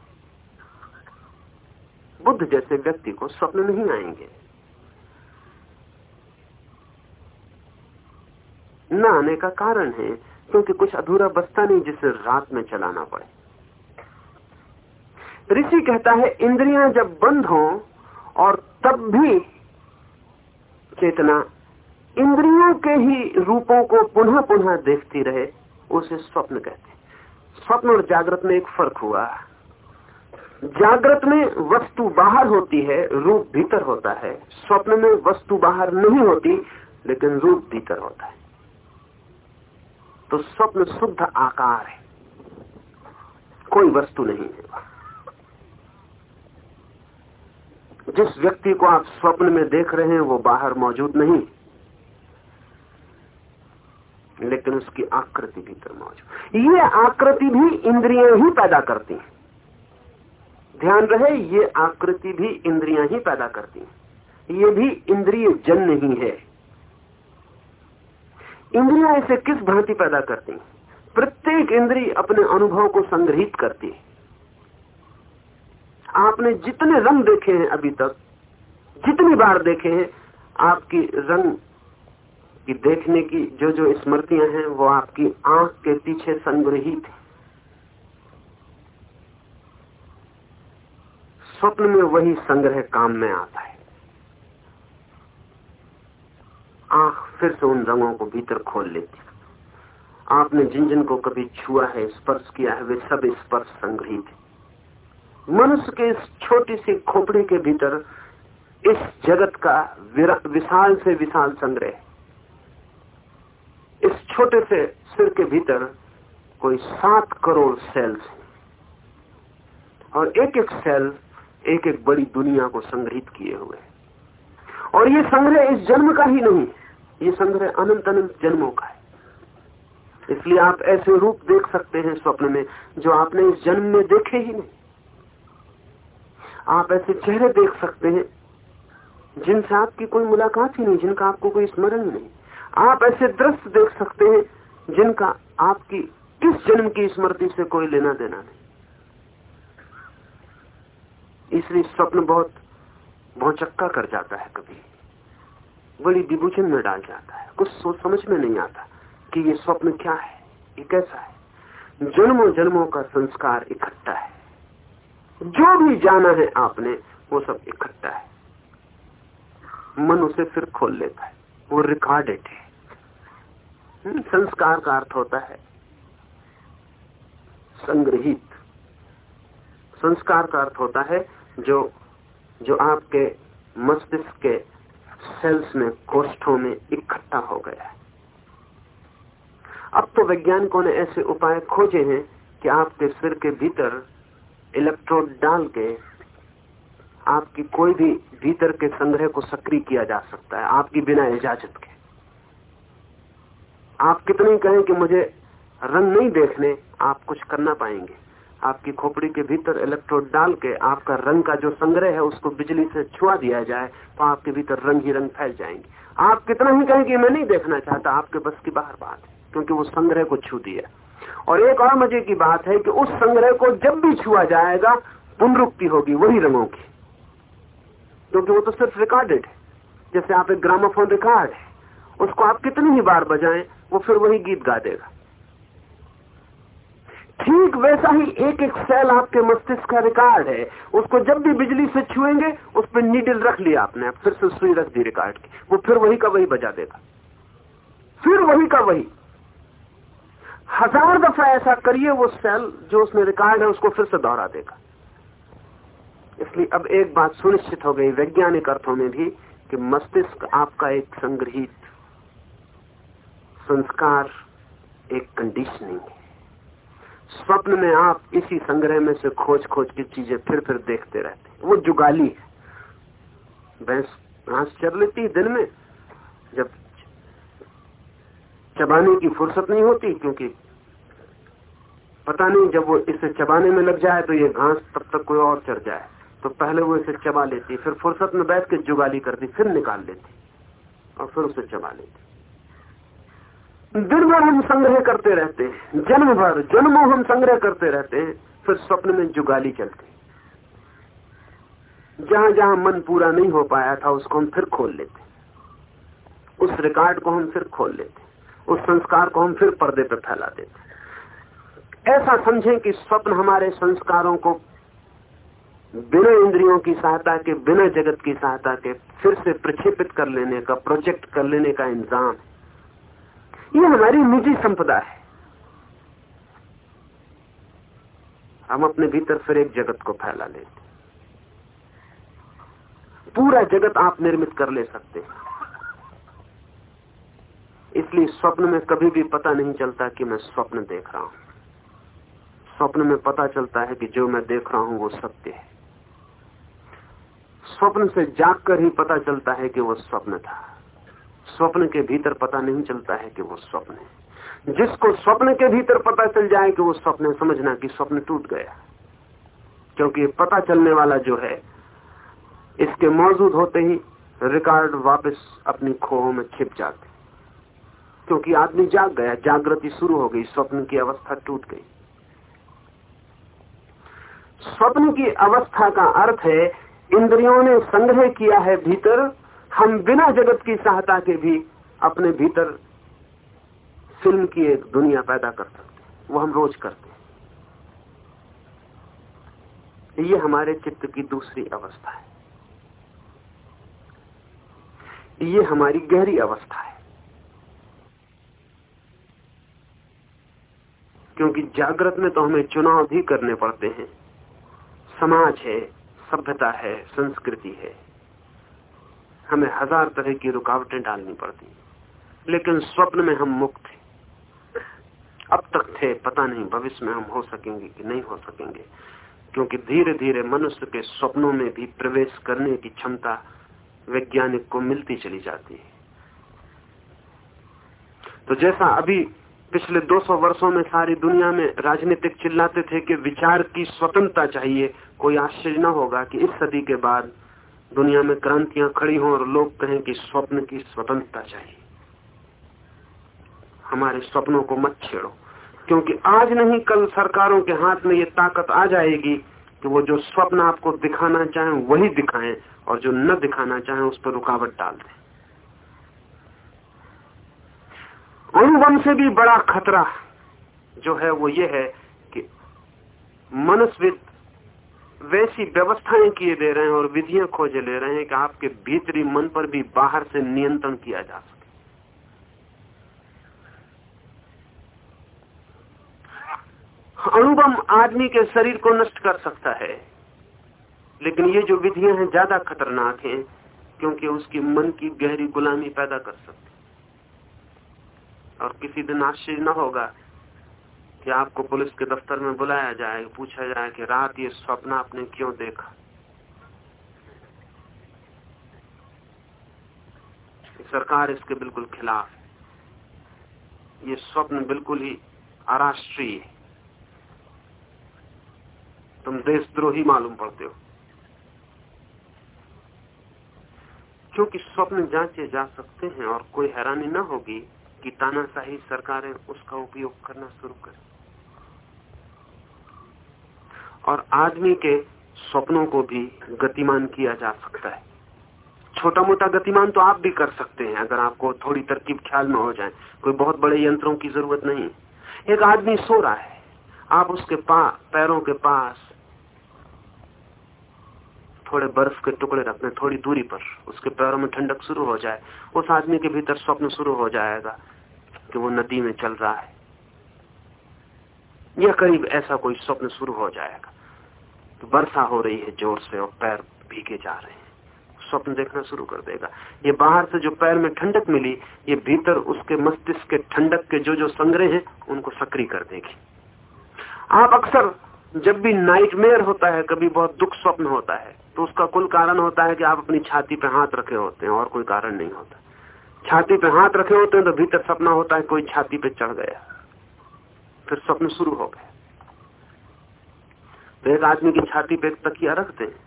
बुद्ध जैसे व्यक्ति को स्वप्न नहीं आएँगे। न आने का कारण है, क्योंकि कुछ अधूरा बस्ता नहीं जिसे रात में चलाना पड़े। ऋषि कहता है, इंद्रियाँ जब बंद हो और तब भी चेतना इंद्रियों के ही रूपों को पुनः पुनः देखती रहे, उसे स्वप्न कहते स्वप्न और जागृत में एक फ़र्क हुआ। जागृत में वस्तु बाहर होती है, रूप भीतर होता है। स्वप्न में वस्तु बाहर नहीं होती, लेकिन रूप भीतर होता है। तो स्वप्न शुद्ध आकार है। कोई वस्तु नहीं है। जिस व्यक्ति को आप स्वप्न में देख रहे हैं, वो बाहर मौजूद नहीं। लेकिन उसकी आकृति भीतर मौजूद ये आकृति भी इंद्रियाँ ही पैदा करती हैं। ध्यान रहे, ये आकृति भी इंद्रियाँ ही पैदा करती हैं। ये भी इंद्रिय जन नहीं है। इंद्रियाँ इसे किस भांति पैदा करती प्रत्येक इंद्री अपने अनुभव को संग्रहित करती है। आपने जितने रंग देखे हैं अभी तक, जितनी बार देखे हैं, आपकी रंग की देखने की जो जो स्मृतियाँ हैं, वो आपकी आँख के पीछे संग्रहित है। स्वप्न में वही संग्रह काम में आता है। आँख फिर से उन रंगों को भीतर खोल लेती आपने जिन जिन को कभी छुआ है, स्पर्श किया है, वे सब स्पर्श संग्रहित है। मनुष्य के इस छोटी सी खोपड़ी के भीतर इस जगत का विशाल से विशाल संग्रह इस छोटे से सिर के भीतर कोई सात करोड़ सेल्स और एक एक सेल एक एक बड़ी दुनिया को संग्रहित किए हुए और ये संग्रह इस जन्म का ही नहीं, ये संग्रह अनंत अनंत जन्मों का है। इसलिए आप ऐसे रूप देख सकते हैं स्वप्न में जो आपने इस जन्म में देखे ही नहीं। आप ऐसे चेहरे देख सकते हैं, जिनसे आपकी कोई मुलाकात ही नहीं, जिनका आपको कोई स्मरण नहीं। आप ऐसे दृश्य देख सकते हैं, जिनका आपकी किस जन्म की स्मृति से कोई लेना देना नहीं। इसलिए स्वप्न बहुत भौचक्का कर जाता है कभी। बड़ी विभूचन में डाल जाता है। कुछ सोच समझ में नहीं आता कि ये स्वप्न क्या है, ये कैसा है। जन्मों जन्मों का संस्कार इकट्ठा है। जो भी जाना है आपने वो सब इकट्ठा है। मन उसे फिर खोल लेता है। वो रिकॉर्डेड है। हम्म, संस्कार का अर्थ होता है। संग्रहित। संस्कार का अर्थ होता है जो जो आपके मस्तिष्क के सेल्स में कोष्ठों में इकट्ठा हो गया है। अब तो वैज्ञानिकों ने ऐसे उपाय खोजे हैं कि आपके सिर के भीतर इलेक्ट्रोड डाल के आपकी कोई भी भीतर के संग्रह को सक्रिय किया जा सकता है, आपकी बिना इजाज़त के। आप कितने कहें कि मुझे रंग नहीं देखने, आप कुछ करना पाएँगे। आपकी खोपड़ी के भीतर इलेक्ट्रोड डाल के आपका रंग का जो संग्रह है, उसको बिजली से छुआ दिया जाए तो आपके भीतर रंग ही रंग फैल जाएँगे। आप कितना ही कहें कि मैं नहीं देखना चाहता, आपके बस की बाहर बात है, क्योंकि वो संग्रह को छू दिया। और एक और मज़े की बात है कि उस संग्रह को जब भी छुआ जाएगा, पुनरुक्ति होगी वही रंगों की। क्योंकि वो तो सिर्फ़ रिकॉर्डेड है। जैसे आप एक ग्रामोफोन रिकॉर्ड है, उसको आप कितनी ही बार बजाएँ, वो फिर वही गीत गा देगा। ठीक वैसा ही एक एक सेल आपके मस्तिष्क का रिकॉर्ड है। उसको जब भी बिजली से छुएँगे, उस पर नीडल रख लिया आपने फिर से सुई रख दी रिकॉर्ड की। वो फिर वही का वही बजा देगा। फिर वही का वही। हज़ार दफ़ा ऐसा करिए, वो सेल जो उसमें रिकॉर्ड है, उसको फिर से दोहरा देगा। इसलिए अब एक बात सुनिश्चित हो गई, वैज्ञानिक अर्थों में भी, कि मस्तिष्क आपका एक संग्रहित संस्कार, एक कंडीशनिंग है। स्वप्न में आप इसी संग्रह में से खोज खोज की चीज़ें फिर फिर देखते रहते हैं। वो जुगाली है। भैंस घास चर लेती दिन में, जब चबाने की फुर्सत नहीं होती, क्योंकि पता नहीं जब वो इसे चबाने में लग जाए तो ये घास तब तक कोई और चढ़ जाए। तो पहले वो इसे चबा लेती, फिर फुर्सत में बैठ के जुगाली करती, फिर निकाल लेती और फिर उसे चबा लेती। दिन भर हम संग्रह करते रहते हैं जन्म भर, जन्मों हम संग्रह करते रहते हैं फिर स्वप्न में जुगाली चलती। जहाँ जहाँ मन पूरा नहीं हो पाया था, उसको हम फिर खोल लेते। उस रिकॉर्ड को हम फिर खोल लेते। उस संस्कार को हम फिर पर्दे पर फैला देते। ऐसा समझें कि स्वप्न हमारे संस्कारों को, बिना इंद्रियों की सहायता के, बिना जगत की सहायता के, फिर से प्रक्षेपित कर लेने का, प्रोजेक्ट कर लेने का इंतज़ाम। ये हमारी निजी संपदा है। हम अपने भीतर फिर एक जगत को फैला लेते पूरा जगत आप निर्मित कर ले सकते हैं। इसलिए स्वप्न में कभी भी पता नहीं चलता कि मैं स्वप्न देख रहा हूँ। स्वप्न में पता चलता है कि जो मैं देख रहा हूँ वो सत्य है। स्वप्न से जागकर ही पता चलता है कि वो स्वप्न था। स्वप्न के भीतर पता नहीं चलता है कि वो स्वप्न है। जिसको स्वप्न के भीतर पता चल जाए कि वो स्वप्न है, समझना कि स्वप्न टूट गया। क्योंकि पता चलने वाला जो है, इसके मौजूद होते ही रिकॉर्ड वापस अपनी खोह में छिप जाते। क्योंकि आदमी जाग गया, जागृति शुरू हो गई, स्वप्न की अवस्था टूट गई। स्वप्न की अवस्था का अर्थ है, इंद्रियों ने संग्रह किया है भीतर, हम बिना जगत की सहायता के भी अपने भीतर फ़िल्म की एक दुनिया पैदा कर सकते वो हम रोज करते हैं। ये हमारे चित्त की दूसरी अवस्था है। ये हमारी गहरी अवस्था है। क्योंकि जागृत में तो हमें चुनाव भी करने पड़ते हैं। समाज है, सभ्यता है, संस्कृति है। हमें हज़ार तरह की रुकावटें डालनी पड़ती लेकिन स्वप्न में हम मुक्त थे अब तक थे, पता नहीं, भविष्य में हम हो सकेंगे कि नहीं हो सकेंगे, क्योंकि धीरे धीरे मनुष्य के स्वप्नों में भी प्रवेश करने की क्षमता वैज्ञानिक को मिलती चली जाती है। तो जैसा अभी पिछले 200 वर्षों में सारी दुनिया में राजनीतिक चिल्लाते थे कि विचार की स्वतंत्रता चाहिए। कोई आश्चर्य न होगा कि इस सदी के बाद दुनिया में क्रांतियाँ खड़ी हों और लोग कहें कि स्वप्न की स्वतंत्रता चाहिए। हमारे स्वप्नों को मत छेड़ो, क्योंकि आज नहीं, कल सरकारों के हाथ में ये ताकत आ जाएगी कि वो जो स्वप्न आपको दिखाना चाहें, वही दिखाएँ, और जो न दिखाना चाहें, उस पर रुकावट डाल दें। अणुबम से भी बड़ा खतरा जो है वो ये है कि मनुष्यविद वैसी व्यवस्थाएँ किए दे रहे हैं और विधियाँ खोजे ले रहे हैं कि आपके भीतरी मन पर भी बाहर से नियंत्रण किया जा सके। अणुबम आदमी के शरीर को नष्ट कर सकता है, लेकिन ये जो विधियाँ हैं ज़्यादा खतरनाक हैं, क्योंकि उसकी मन की गहरी गुलामी पैदा कर सकती और किसी दिन आश्चर्य न होगा कि आपको पुलिस के दफ्तर में बुलाया जाए, पूछा जाए कि रात ये स्वप्न आपने क्यों देखा? सरकार इसके बिल्कुल खिलाफ ये स्वप्न बिल्कुल ही अराष्ट्रीय तुम देशद्रोही मालूम पड़ते हो। क्योंकि स्वप्न जांचे जा सकते हैं और कोई हैरानी न होगी कि तानाशाही सरकारें उसका उपयोग करना शुरू करें। और आदमी के स्वप्नों को भी गतिमान किया जा सकता है। छोटा मोटा गतिमान तो आप भी कर सकते हैं, अगर आपको थोड़ी तरकीब ख्याल में हो जाए। कोई बहुत बड़े यंत्रों की ज़रूरत नहीं। एक आदमी सो रहा है। आप उसके पास पैरों के पास थोड़े बर्फ़ के टुकड़े रखने, थोड़ी दूरी पर उसके पैरों में ठंडक शुरू हो जाए, उस आदमी के भीतर स्वप्न शुरू हो जाएगा। कि वो नदी में चल रहा है। या करीब ऐसा कोई स्वप्न शुरू हो जाएगा। तो वर्षा हो रही है ज़ोर से और पैर भीगे जा रहे हैं। स्वप्न देखना शुरू कर देगा। ये बाहर से जो पैर में ठंडक मिली, ये भीतर उसके मस्तिष्क के ठंडक के जो जो संग्रह हैं, उनको सक्रिय कर देगी। आप अक्सर जब भी नाइटमेयर होता है, कभी बहुत दुख स्वप्न होता है तो उसका कुल कारण होता है कि आप अपनी छाती पे हाथ रखे होते हैं और कोई कारण नहीं होता। छाती पे हाथ रखे होते हैं तो भीतर सपना होता है कोई छाती पे चढ़ गया। फिर स्वप्न शुरू हो गए तो एक आदमी की छाती पे एक तकिया रखते हैं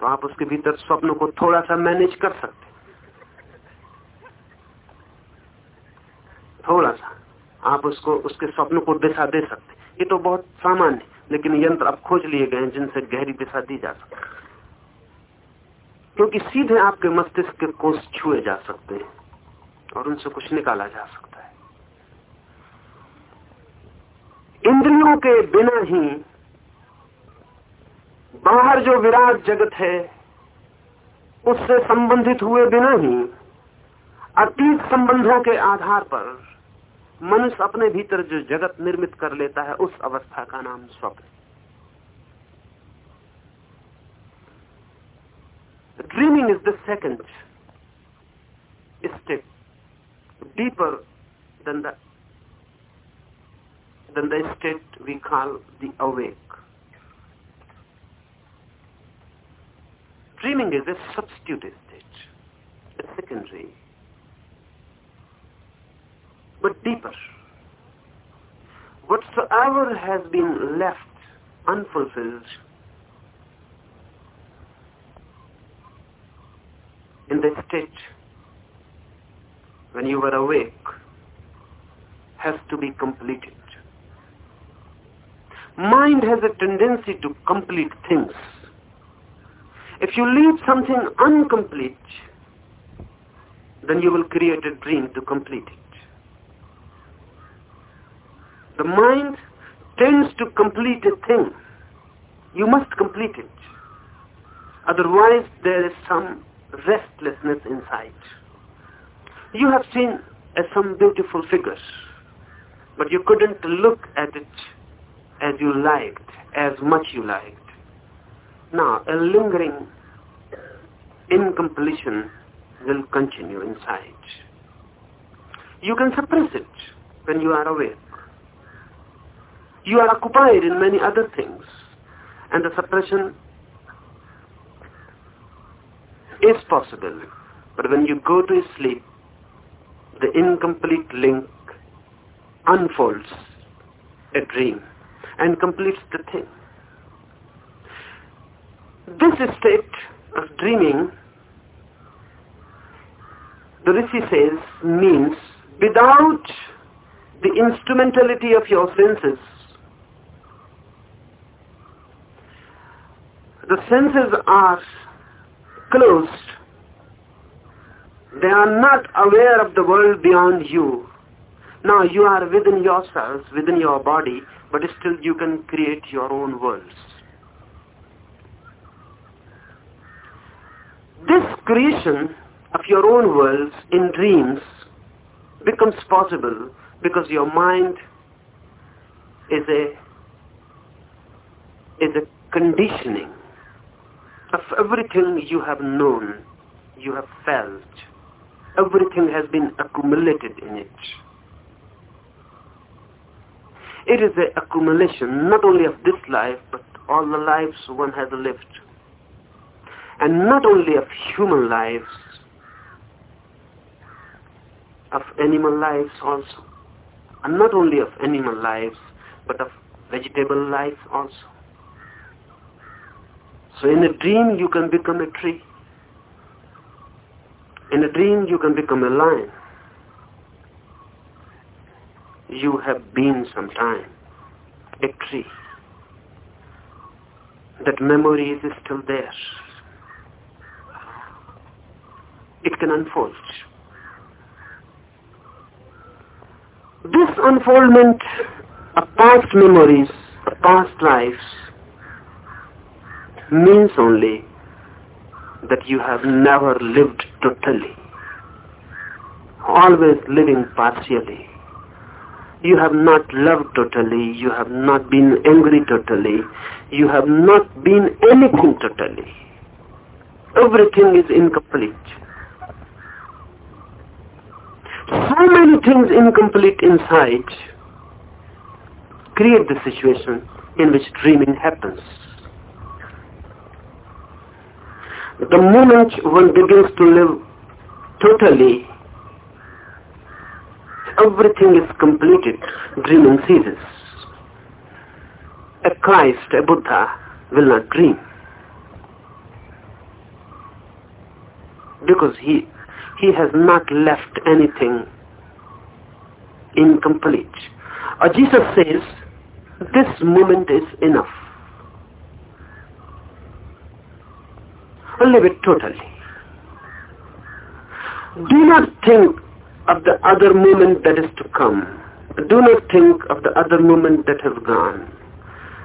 तो आप उसके भीतर स्वप्न को थोड़ा सा मैनेज कर सकते थोड़ा सा आप उसको, उसके स्वप्न को दिशा दे सकते ये तो बहुत सामान्य लेकिन यंत्र अब खोज लिए गए जिनसे गहरी दिशा दी जा सकती क्योंकि सीधे आपके मस्तिष्क के कोष छुए जा सकते हैं और उनसे कुछ निकाला जा सकता है। इंद्रियों के बिना ही बाहर जो विराट जगत है, उससे संबंधित हुए बिना ही अतीत संबंधों के आधार पर मनुष्य अपने भीतर जो जगत निर्मित कर लेता है, उस अवस्था का नाम स्वप्न। Dreaming is the second step, deeper than the than the state we call the awake. Dreaming is a substitute state, a secondary, but deeper. Whatsoever has been left unfulfilled in the state when you were awake has to be completed. Mind has a tendency to complete things. If you leave something incomplete, then you will create a dream to complete it. The mind tends to complete a thing. You must complete it. Otherwise, there is some restlessness inside. You have seen uh, some beautiful figures, but you couldn't look at it as you liked, as much you liked. Now, a lingering incompletion will continue inside. You can suppress it when you are awake. You are occupied in many other things. And the suppression is possible. But when you go to sleep, the incomplete link unfolds a dream and completes the thing. This state of dreaming, the Rishi says, means without the instrumentality of your senses, the senses are closed. They are not aware of the world beyond you. Now you are within yourselves, within your body, but still you can create your own worlds. This creation of your own worlds in dreams becomes possible because your mind is a is a conditioning of everything you have known, you have felt. Everything has been accumulated in it. It is an accumulation not only of this life, but all the lives one has lived. And not only of human lives, of animal lives also. And not only of animal lives, but of vegetable life also. So in a dream you can become a tree. In a dream you can become a lion. You have been sometime a tree. That memory is still there. It can unfold. This unfoldment of past memories, of past lives, means only that you have never lived totally, always living partially. You have not loved totally, you have not been angry totally, you have not been anything totally. Everything is incomplete. So many things incomplete inside create the situation in which dreaming happens. The moment one begins to live totally, everything is completed, dreaming ceases. A Christ, a Buddha will not dream. Because he, he has not left anything incomplete. Or Jesus says, this moment is enough. Live it totally. Do not think of the other moment that is to come. Do not think of the other moment that has gone.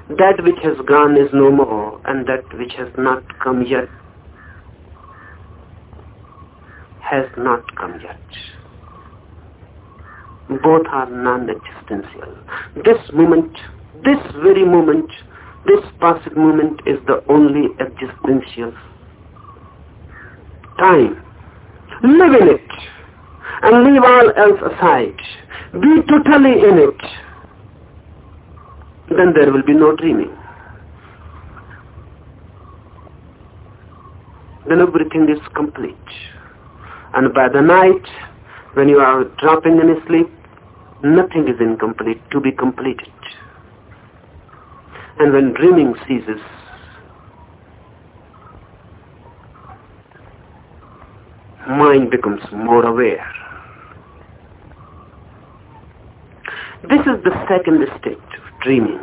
That which has gone is no more, and that which has not come yet has not come yet. Both are non-existential. This moment, this very moment, this past moment is the only existential time. Live in it and leave all else aside. Be totally in it. Then there will be no dreaming. Then everything is complete. And by the night, when you are dropping in sleep, nothing is incomplete to be completed. And when dreaming ceases, mind becomes more aware. This is the second stage of dreaming.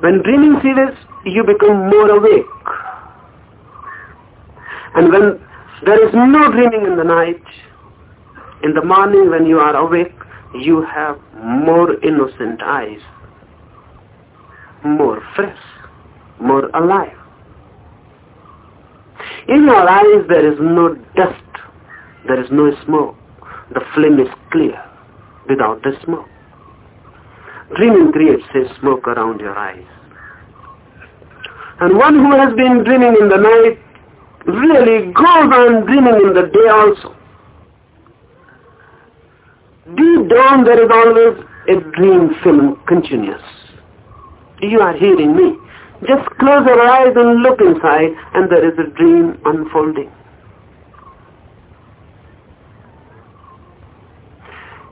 When dreaming ceases, you become more awake. And when there is no dreaming in the night, in the morning when you are awake, you have more innocent eyes, more fresh, more alive. In your eyes there is no dust, there is no smoke. The flame is clear without the smoke. Dreaming creates a smoke around your eyes. And one who has been dreaming in the night really goes on dreaming in the day also. Deep down there is always a dream film continuous. You are hearing me. Just close your eyes and look inside and there is a dream unfolding.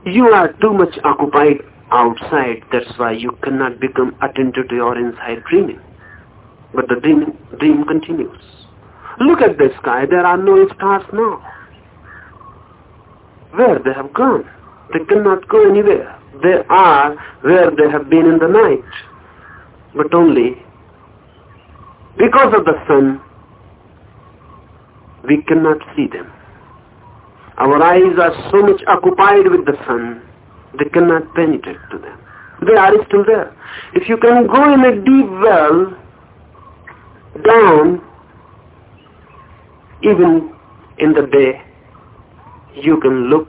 You are too much occupied outside, that's why you cannot become attentive to your inside dreaming. But the dream, dream continues. Look at the sky. There are no stars now. Where they have gone? They cannot go anywhere. They are where they have been in the night. But only because of the sun, we cannot see them. Our eyes are so much occupied with the sun, they cannot penetrate to them. They are still there. If you can go in a deep well, down, even in the day, you can look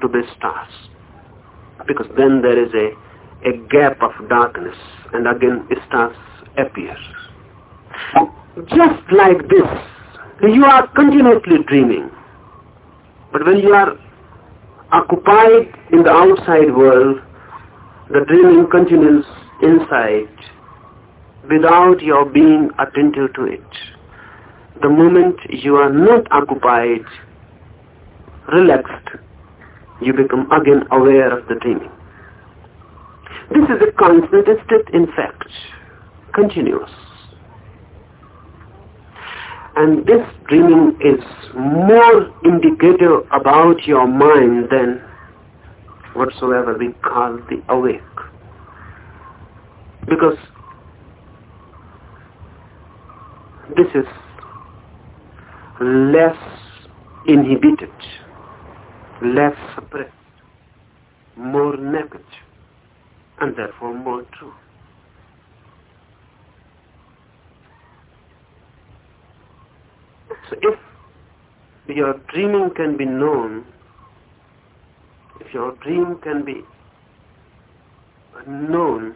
to the stars. Because then there is a, a gap of darkness and again stars appear. Just like this, you are continuously dreaming. But when you are occupied in the outside world, the dreaming continues inside without your being attentive to it. The moment you are not occupied, relaxed, you become again aware of the dreaming. This is a constant state, in fact, continuous. And this dreaming is more indicative about your mind than whatsoever we call the awake. Because this is less inhibited, less suppressed, more naked, and therefore more true. So if your dreaming can be known, if your dream can be known,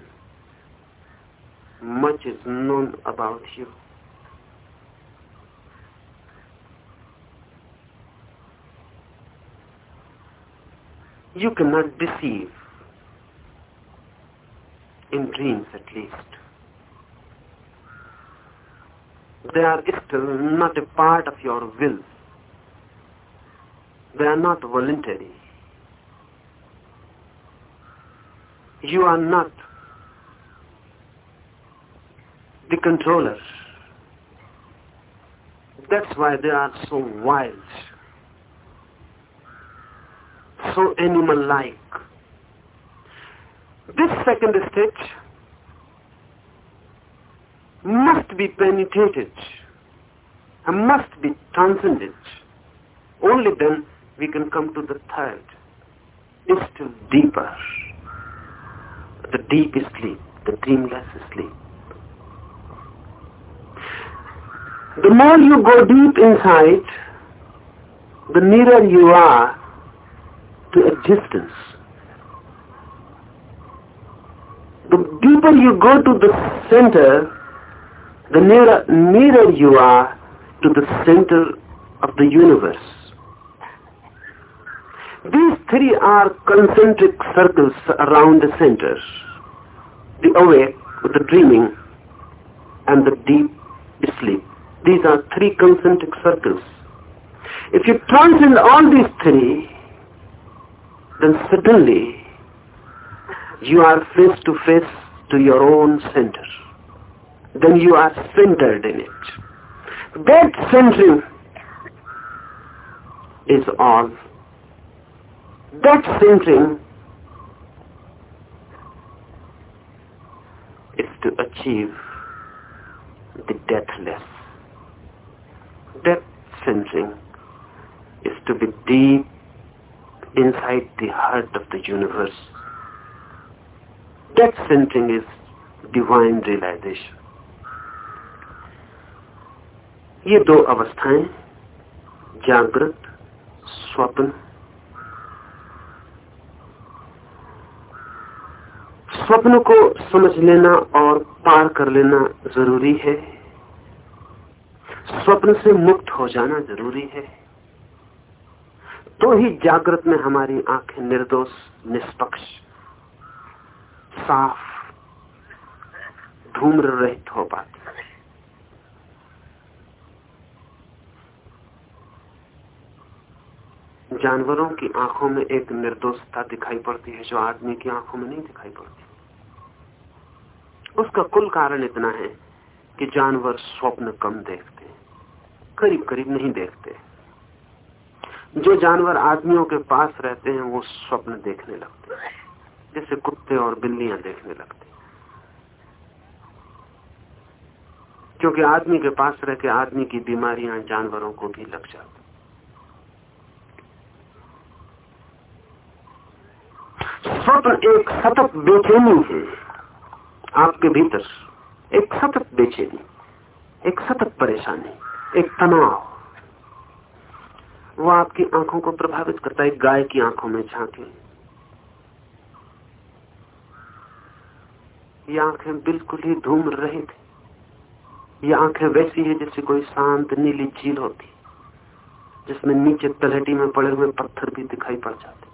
much is known about you. You cannot deceive, in dreams at least. They are still not a part of your will. They are not voluntary. You are not the controller. That's why they are so wild so animal-like. This second stage must be penetrated and must be transcended. Only then we can come to the third. It's still deeper. The deep sleep, the dreamless sleep. The more you go deep inside, the nearer you are to existence. The deeper you go to the center, the nearer, nearer you are to the center of the universe. These three are concentric circles around the center. The awake, the dreaming, and the deep sleep. These are three concentric circles. If you transcend all these three, then suddenly you are face to face to your own center. Then you are centered in it. That centering is all. That centering is to achieve the deathless. That centering is to be deep inside the heart of the universe. That centering is divine realization. ये दो अवस्थाएँ जागृत स्वप्न। स्वप्न को समझ लेना और पार कर लेना ज़रूरी है। स्वप्न से मुक्त हो जाना ज़रूरी है। तो ही जागृत में हमारी आँखें निर्दोष, निष्पक्ष, साफ़, धूम्र रहित हो पाती। जानवरों की आँखों में एक निर्दोषता दिखाई पड़ती है, जो आदमी की आँखों में नहीं दिखाई पड़ती। उसका कुल कारण इतना है कि जानवर स्वप्न कम देखते करीब करीब नहीं देखते। जो जानवर आदमियों के पास रहते हैं, वो स्वप्न देखने लगते हैं, जैसे कुत्ते और बिल्लियाँ देखने लगते क्योंकि आदमी के पास रह के आदमी की बीमारियाँ जानवरों को भी लग जाती स्वप्न एक सतत बेचैनी है। आपके भीतर एक सतत बेचैनी, एक सतत परेशानी, एक तनाव, वो आपकी आँखों को प्रभावित करता है गाय की आँखों में झांके। ये आँखें बिल्कुल ही धूम रहित ये आँखें वैसी है जैसे कोई शांत, नीली झील होती, जिसमें नीचे तलहटी में पड़े हुए पत्थर भी दिखाई पड़ जाते।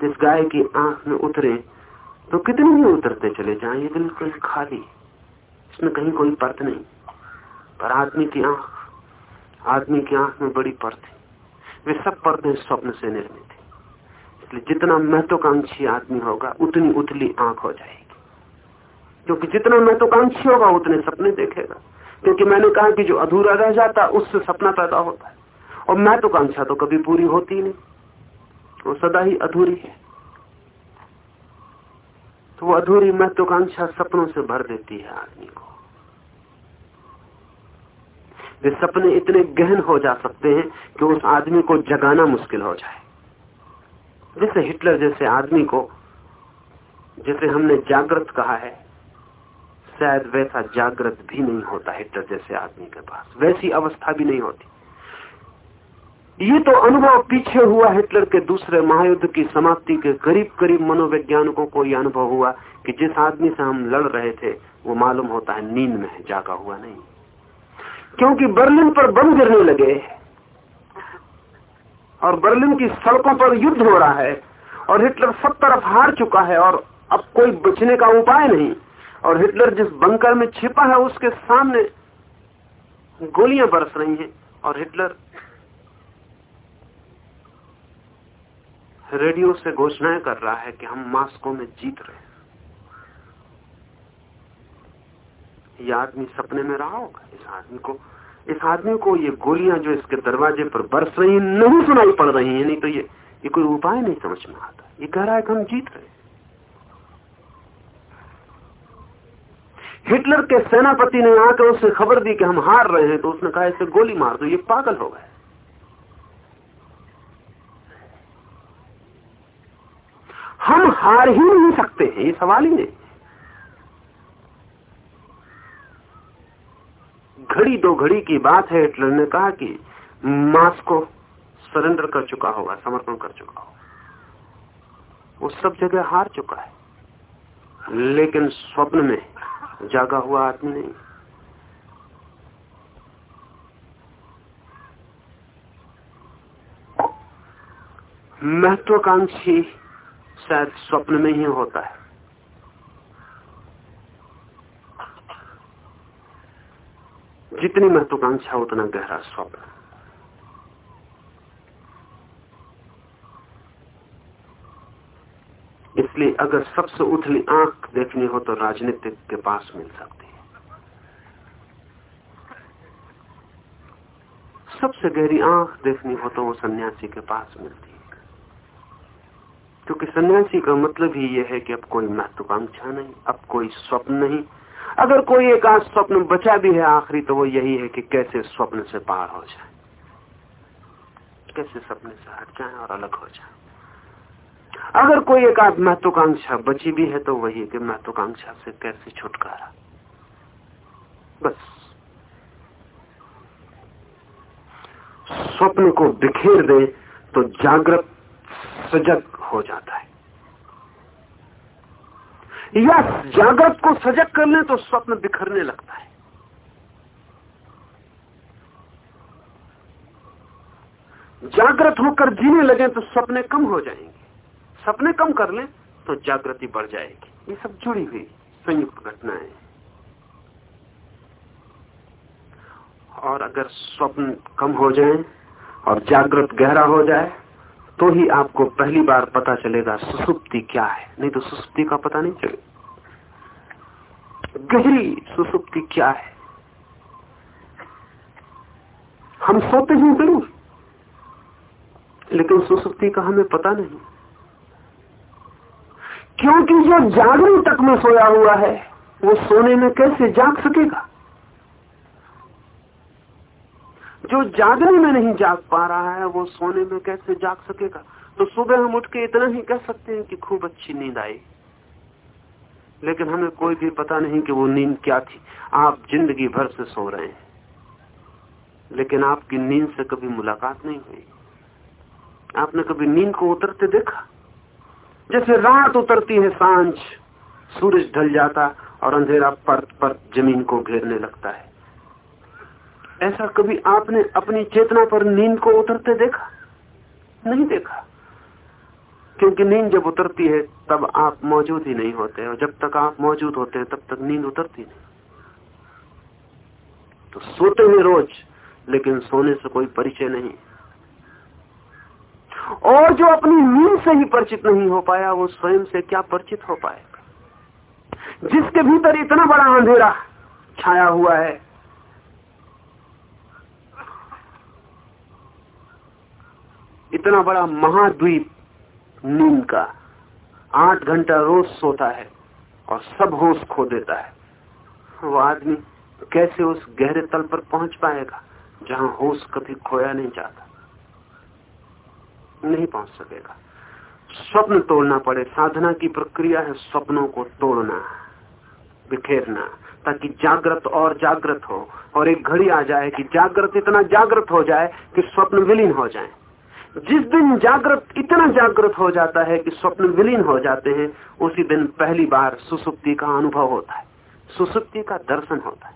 जिस गाय की आँख में उतरे तो कितने ही उतरते चले जाएँ, ये बिल्कुल खाली। इसमें कहीं कोई परत नहीं। पर आदमी की आँख, आदमी की आँख में बड़ी परत वे सब पर्दे स्वप्न से निर्मित है इसलिए जितना महत्वाकांक्षी आदमी होगा, उतनी उतली आँख हो जाएगी। क्योंकि जितना महत्वाकांक्षी होगा, उतने सपने देखेगा। क्योंकि मैंने कहा कि जो अधूरा रह जाता, उससे सपना पैदा होता है। और महत्वाकांक्षा तो कभी पूरी होती नहीं। वो सदा ही अधूरी है। तो वो अधूरी महत्वाकांक्षा सपनों से भर देती है आदमी को। वे सपने इतने गहन हो जा सकते हैं कि उस आदमी को जगाना मुश्किल हो जाए। जैसे हिटलर जैसे आदमी को, जैसे हमने जागृत कहा है, शायद वैसा जागृत भी नहीं होता हिटलर जैसे आदमी के पास। वैसी अवस्था भी नहीं होती। ये तो अनुभव पीछे हुआ हिटलर के दूसरे महायुद्ध की समाप्ति के करीब करीब मनोवैज्ञानिकों को यह अनुभव हुआ कि जिस आदमी से हम लड़ रहे थे, वो मालूम होता है नींद में जागा हुआ नहीं। क्योंकि बर्लिन पर बम गिरने लगे और बर्लिन की सड़कों पर युद्ध हो रहा है और हिटलर सब तरफ़ हार चुका है और अब कोई बचने का उपाय नहीं। और हिटलर जिस बंकर में छिपा है, उसके सामने गोलियाँ बरस रही हैं और हिटलर रेडियो से घोषणाएँ कर रहा है कि हम मास्को में जीत रहे हैं। ये आदमी सपने में रहा होगा, इस आदमी को इस आदमी को ये गोलियाँ जो इसके दरवाजे पर बरस रही नहीं सुनाई पड़ रही है, नहीं तो ये ये कोई उपाय नहीं समझ में आता। ये कह रहा है कि हम जीत रहे हिटलर के सेनापति ने आकर उसे खबर दी कि हम हार रहे हैं तो उसने कहा, इसे गोली मार दो, ये पागल हो गए। हम हार ही नहीं सकते हैं, ये सवाल ही नहीं। घड़ी दो घड़ी की बात है, हिटलर ने कहा कि मास्को सरेंडर कर चुका होगा, समर्पण कर चुका होगा। वो सब जगह हार चुका है, लेकिन स्वप्न में जागा हुआ आदमी नहीं। महत्वाकांक्षी शायद स्वप्न में ही होता है। जितनी महत्वाकांक्षा, उतना गहरा स्वप्न। इसलिए अगर सबसे उथली आँख देखनी हो तो राजनीतिक के पास मिल सकती है। सबसे गहरी आँख देखनी हो तो वो सन्यासी के पास मिलती है। क्योंकि सन्यासी का मतलब ही यह है कि अब कोई महत्वाकांक्षा नहीं, अब कोई स्वप्न नहीं। अगर कोई एक आज स्वप्न बचा भी है आखिरी तो वो यही है कि कैसे स्वप्न से पार हो जाए। कैसे सपने से हट जाए और अलग हो जाए। अगर कोई एक आध महत्वाकांक्षा बची भी है तो वही है कि महत्वाकांक्षा से कैसे छुटकारा। बस। स्वप्न को बिखेर दे तो जागृत सजग हो जाता है। या जागृत को सजग कर ले तो स्वप्न बिखरने लगता है। जागृत होकर जीने लगे तो सपने कम हो जाएँगे। सपने कम कर लें तो जागृति बढ़ जाएगी। ये सब जुड़ी हुई संयुक्त घटनाएँ। और अगर स्वप्न कम हो जाए और जागृत गहरा हो जाए तो ही आपको पहली बार पता चलेगा सुसुप्ति क्या है। नहीं तो सुसुप्ति का पता नहीं चलेगा गहरी सुसुप्ति क्या है? हम सोते हैं ज़रूर, लेकिन सुसुप्ति का हमें पता नहीं। क्योंकि जो जागरण तक में सोया हुआ है, वो सोने में कैसे जाग सकेगा? जो जागने में नहीं जाग पा रहा है, वो सोने में कैसे जाग सकेगा? तो सुबह हम उठ के इतना ही कह सकते हैं कि खूब अच्छी नींद आई। लेकिन हमें कोई भी पता नहीं कि वो नींद क्या थी। आप ज़िंदगी भर से सो रहे हैं। लेकिन आपकी नींद से कभी मुलाकात नहीं हुई। आपने कभी नींद को उतरते देखा? जैसे रात उतरती है, साँझ, सूरज ढल जाता और अंधेरा परत पर ज़मीन को घेरने लगता है। ऐसा कभी आपने अपनी चेतना पर नींद को उतरते देखा? नहीं देखा। क्योंकि नींद जब उतरती है, तब आप मौजूद ही नहीं होते और जब तक आप मौजूद होते हैं, तब तक नींद उतरती नहीं। तो सोते हैं रोज, लेकिन सोने से कोई परिचय नहीं। और जो अपनी नींद से ही परिचित नहीं हो पाया, वो स्वयं से क्या परिचित हो पाएगा? जिसके भीतर इतना बड़ा अंधेरा छाया हुआ है इतना बड़ा महाद्वीप नींद का। आठ घंटा रोज सोता है और सब होश खो देता है। वो आदमी कैसे उस गहरे तल पर पहुँच पाएगा जहाँ होश कभी खोया नहीं जाता? नहीं पहुँच सकेगा। स्वप्न तोड़ना पड़े। साधना की प्रक्रिया है स्वप्नों को तोड़ना, बिखेरना, ताकि जागृत और जागृत हो और एक घड़ी आ जाए कि जागृत इतना जागृत हो जाए कि स्वप्न विलीन हो जाए। जिस दिन जागृत, इतना जागृत हो जाता है कि स्वप्न विलीन हो जाते हैं, उसी दिन पहली बार सुसुप्ति का अनुभव होता है। सुसुप्ति का दर्शन होता है।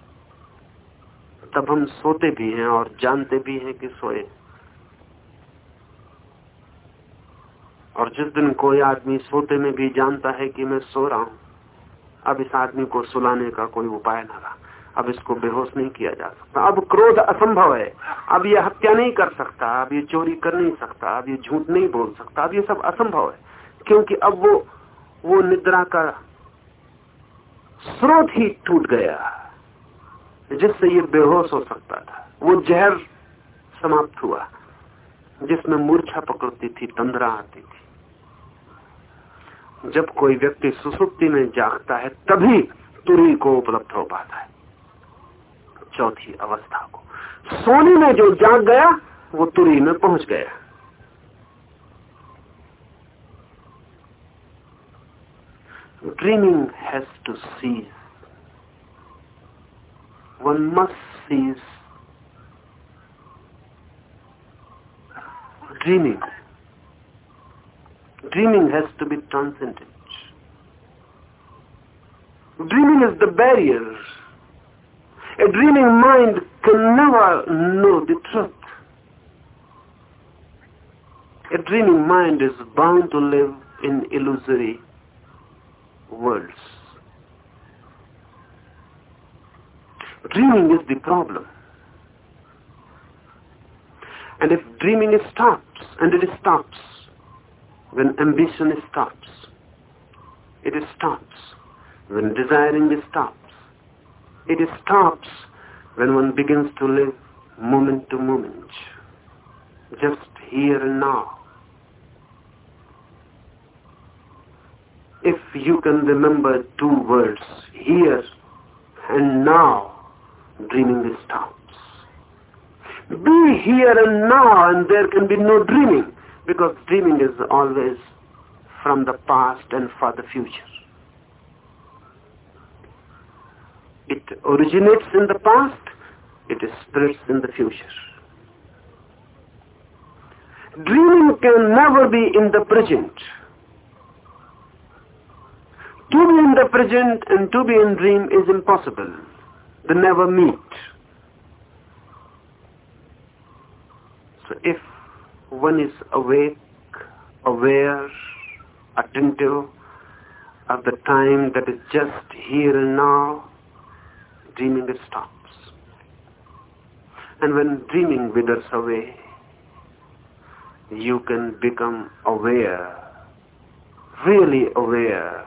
तब हम सोते भी हैं और जानते भी हैं कि सोए। और जिस दिन कोई आदमी सोते में भी जानता है कि मैं सो रहा हूँ, अब इस आदमी को सुलाने का कोई उपाय ना रहा। अब इसको बेहोश नहीं किया जा सकता। अब क्रोध असंभव है। अब ये हत्या नहीं कर सकता, अब ये चोरी कर नहीं सकता, अब ये झूठ नहीं बोल सकता, अब ये सब असंभव है। क्योंकि अब वो वो निद्रा का स्रोत ही टूट गया, जिससे ये बेहोश हो सकता था। वो जहर समाप्त हुआ, जिसमें मूर्छा पकड़ती थी, तंद्रा आती थी। जब कोई व्यक्ति सुसुप्ति में जागता है, तभी तुरी को उपलब्ध हो पाता है। चौथी अवस्था को। सोने में जो जाग गया, वो तुरी में पहुँच गया। Dreaming has to cease one must cease dreaming dreaming has to be transcendent dreaming is the barriers A dreaming mind can never know the truth. A dreaming mind is bound to live in illusory worlds. Dreaming is the problem. And if dreaming stops, and it stops, when ambition stops, it stops, when desiring stops, it stops when one begins to live moment to moment, just here and now. If you can remember two words, here and now, dreaming stops. Be here and now and there can be no dreaming because dreaming is always from the past and for the future. It originates in the past, it spreads in the future. Dreaming can never be in the present. To be in the present and to be in dream is impossible. They never meet. So if one is awake, aware, attentive of the time that is just here and now, dreaming stops. And when dreaming withers away, you can become aware, really aware.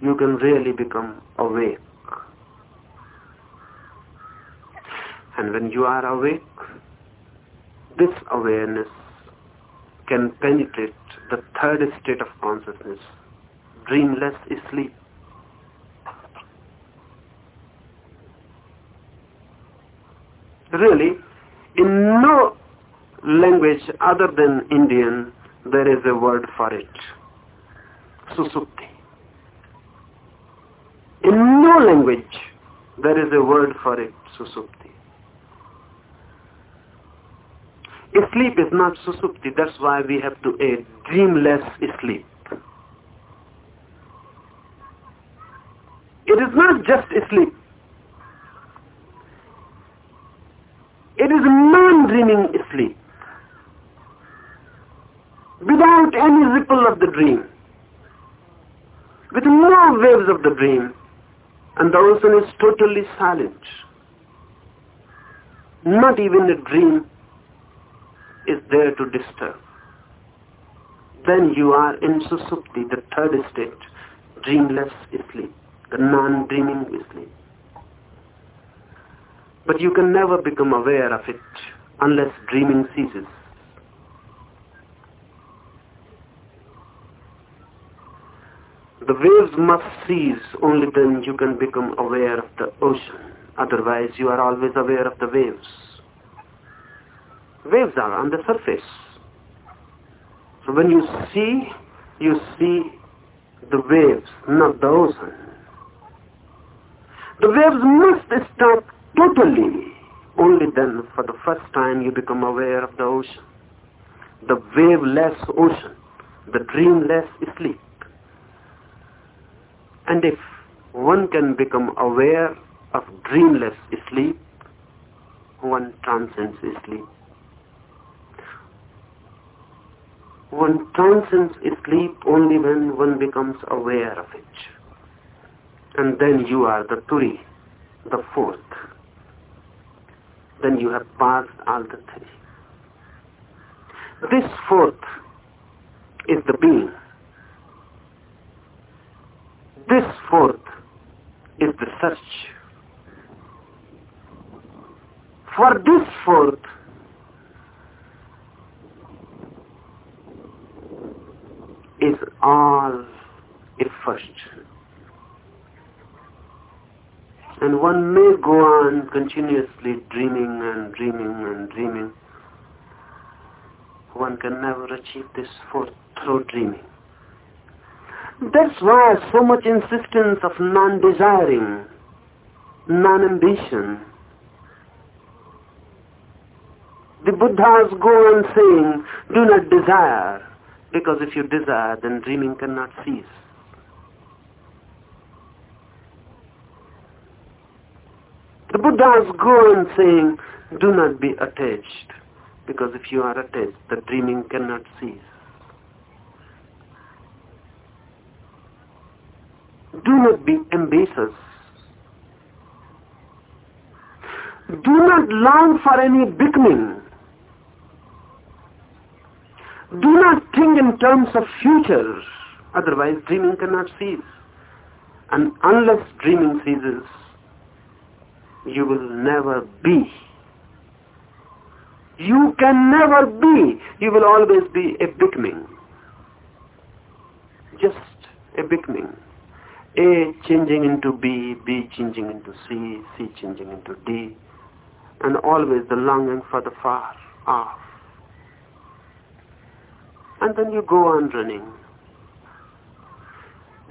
You can really become awake. And when you are awake, this awareness can penetrate the third state of consciousness, dreamless sleep. Really, in no language other than Indian, there is a word for it. Susupti. In no language, there is a word for it, Susupti. Sleep is not Susupti, that's why we have to add dreamless sleep. It is not just sleep. It is non-dreaming sleep. Without any ripple of the dream. With no waves of the dream. And the ocean is totally silent. Not even a dream is there to disturb. Then you are in susupti, the third state, dreamless sleep, the non-dreaming sleep. But you can never become aware of it unless dreaming ceases. The waves must cease, only then you can become aware of the ocean. Otherwise you are always aware of the waves. Waves are on the surface. So when you see, you see the waves, not the ocean. The waves must stop totally. Only then, for the first time, you become aware of the ocean. The waveless ocean, the dreamless sleep. And if one can become aware of dreamless sleep, one transcends sleep. One transcends sleep only when one becomes aware of it. And then you are the Turi, the fourth. Then you have passed all the three. This fourth is the being. This fourth is the search. For this fourth, is all a first. And one may go on continuously dreaming and dreaming and dreaming. One can never achieve this fourth through dreaming. That's why so much insistence of non-desiring, non-ambition. The Buddhas go on saying, do not desire, because if you desire, then dreaming cannot cease. The Buddha go on saying, do not be attached, because if you are attached, the dreaming cannot cease. Do not be ambitious. Do not long for any beginning. Do not think in terms of future, otherwise dreaming cannot cease. And unless dreaming ceases, you will never be. You can never be. You will always be a becoming. Just a becoming. A changing into B, B changing into C, C changing into D, and always the longing for the far off. And then you go on running,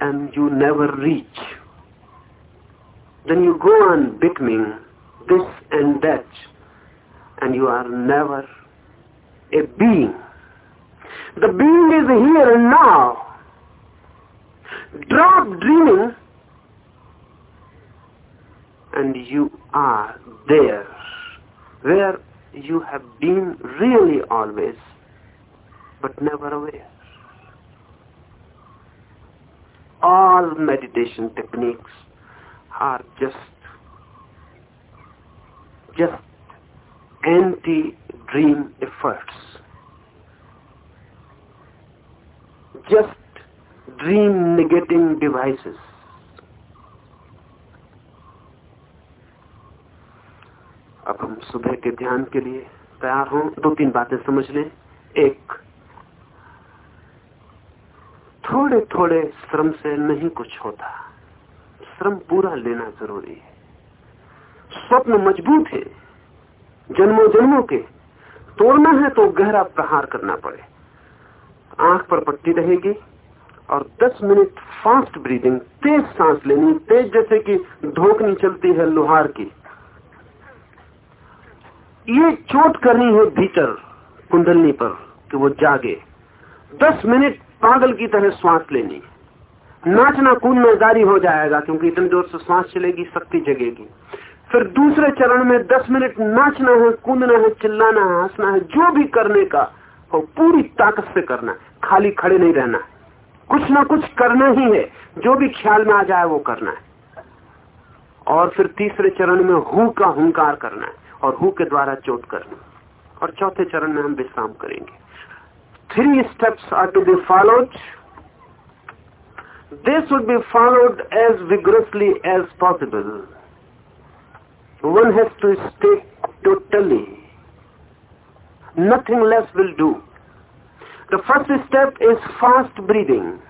and you never reach then you go on becoming this and that, and you are never a being. The being is here and now. Drop dreaming, and you are there, where you have been really always, but never aware. All meditation techniques are just just anti-dream efforts. Just dream negating devices. अब हम सुबह के ध्यान के लिए तैयार हों दो तीन बातें समझ लें एक थोड़े थोड़े श्रम से नहीं कुछ होता श्रम पूरा लेना ज़रूरी है। स्वप्न मज़बूत है जन्मों जन्मों के। तोड़ना है तो गहरा प्रहार करना पड़े। आँख पर पट्टी रहेगी और 10 मिनट फास्ट ब्रीदिंग, तेज सांस लेनी, तेज जैसे कि धोकनी चलती है लोहार की। ये चोट करनी है भीतर, कुंडलनी पर, कि वो जागे। 10 मिनट पागल की तरह श्वास लेनी। नाचना कूदना जारी हो जाएगा, क्योंकि इतने ज़ोर से सांस चलेगी, शक्ति जगेगी। फिर दूसरे चरण में 10 मिनट नाचना है कूदना है, चिल्लाना है हंसना है, जो भी करने का वो पूरी ताकत से करना है। खाली खड़े नहीं रहना कुछ ना कुछ करना ही है। जो भी ख्याल में आ जाए, वो करना है। और फिर तीसरे चरण में हु का हुंकार करना है और हु के द्वारा चोट करना और चौथे चरण में हम विश्राम करेंगे। Three steps are to be followed This would be followed as vigorously as possible. One has to stay totally. Nothing less will do. The first step is fast breathing.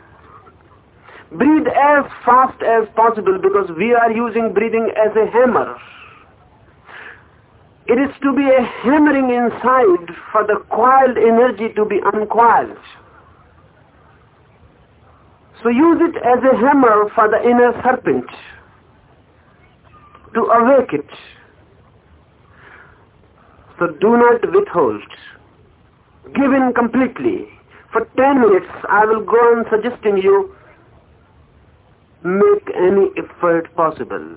Breathe as fast as possible because we are using breathing as a hammer. It is to be a hammering inside for the coiled energy to be uncoiled. So use it as a hammer for the inner serpent to awake it. So do not withhold. Give in completely. For 10 minutes, I will go on suggesting you make any effort possible.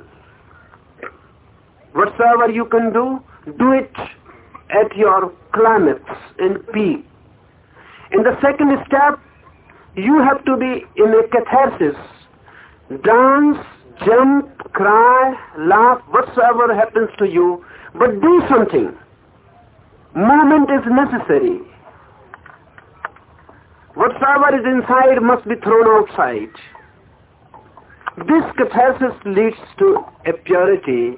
Whatsoever you can do, do it at your climax in peak. In the second step, you have to be in a catharsis. Dance, jump, cry, laugh, whatsoever happens to you, but do something. Movement is necessary. Whatsoever is inside must be thrown outside. This catharsis leads to a purity,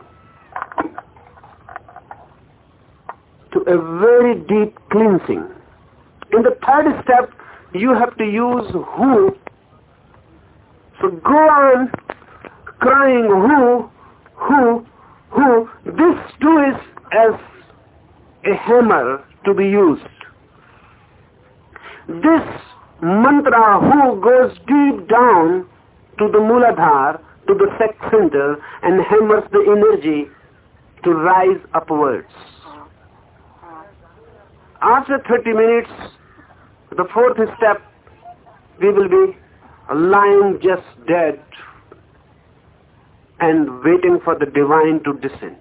to a very deep cleansing. In the third step, you have to use who. So go on crying who, who, who. This too is as a hammer to be used. This mantra who goes deep down to the Muladhar, to the sex center and hammers the energy to rise upwards. After 30 minutes, the fourth step, we will be lying just dead and waiting for the divine to descend.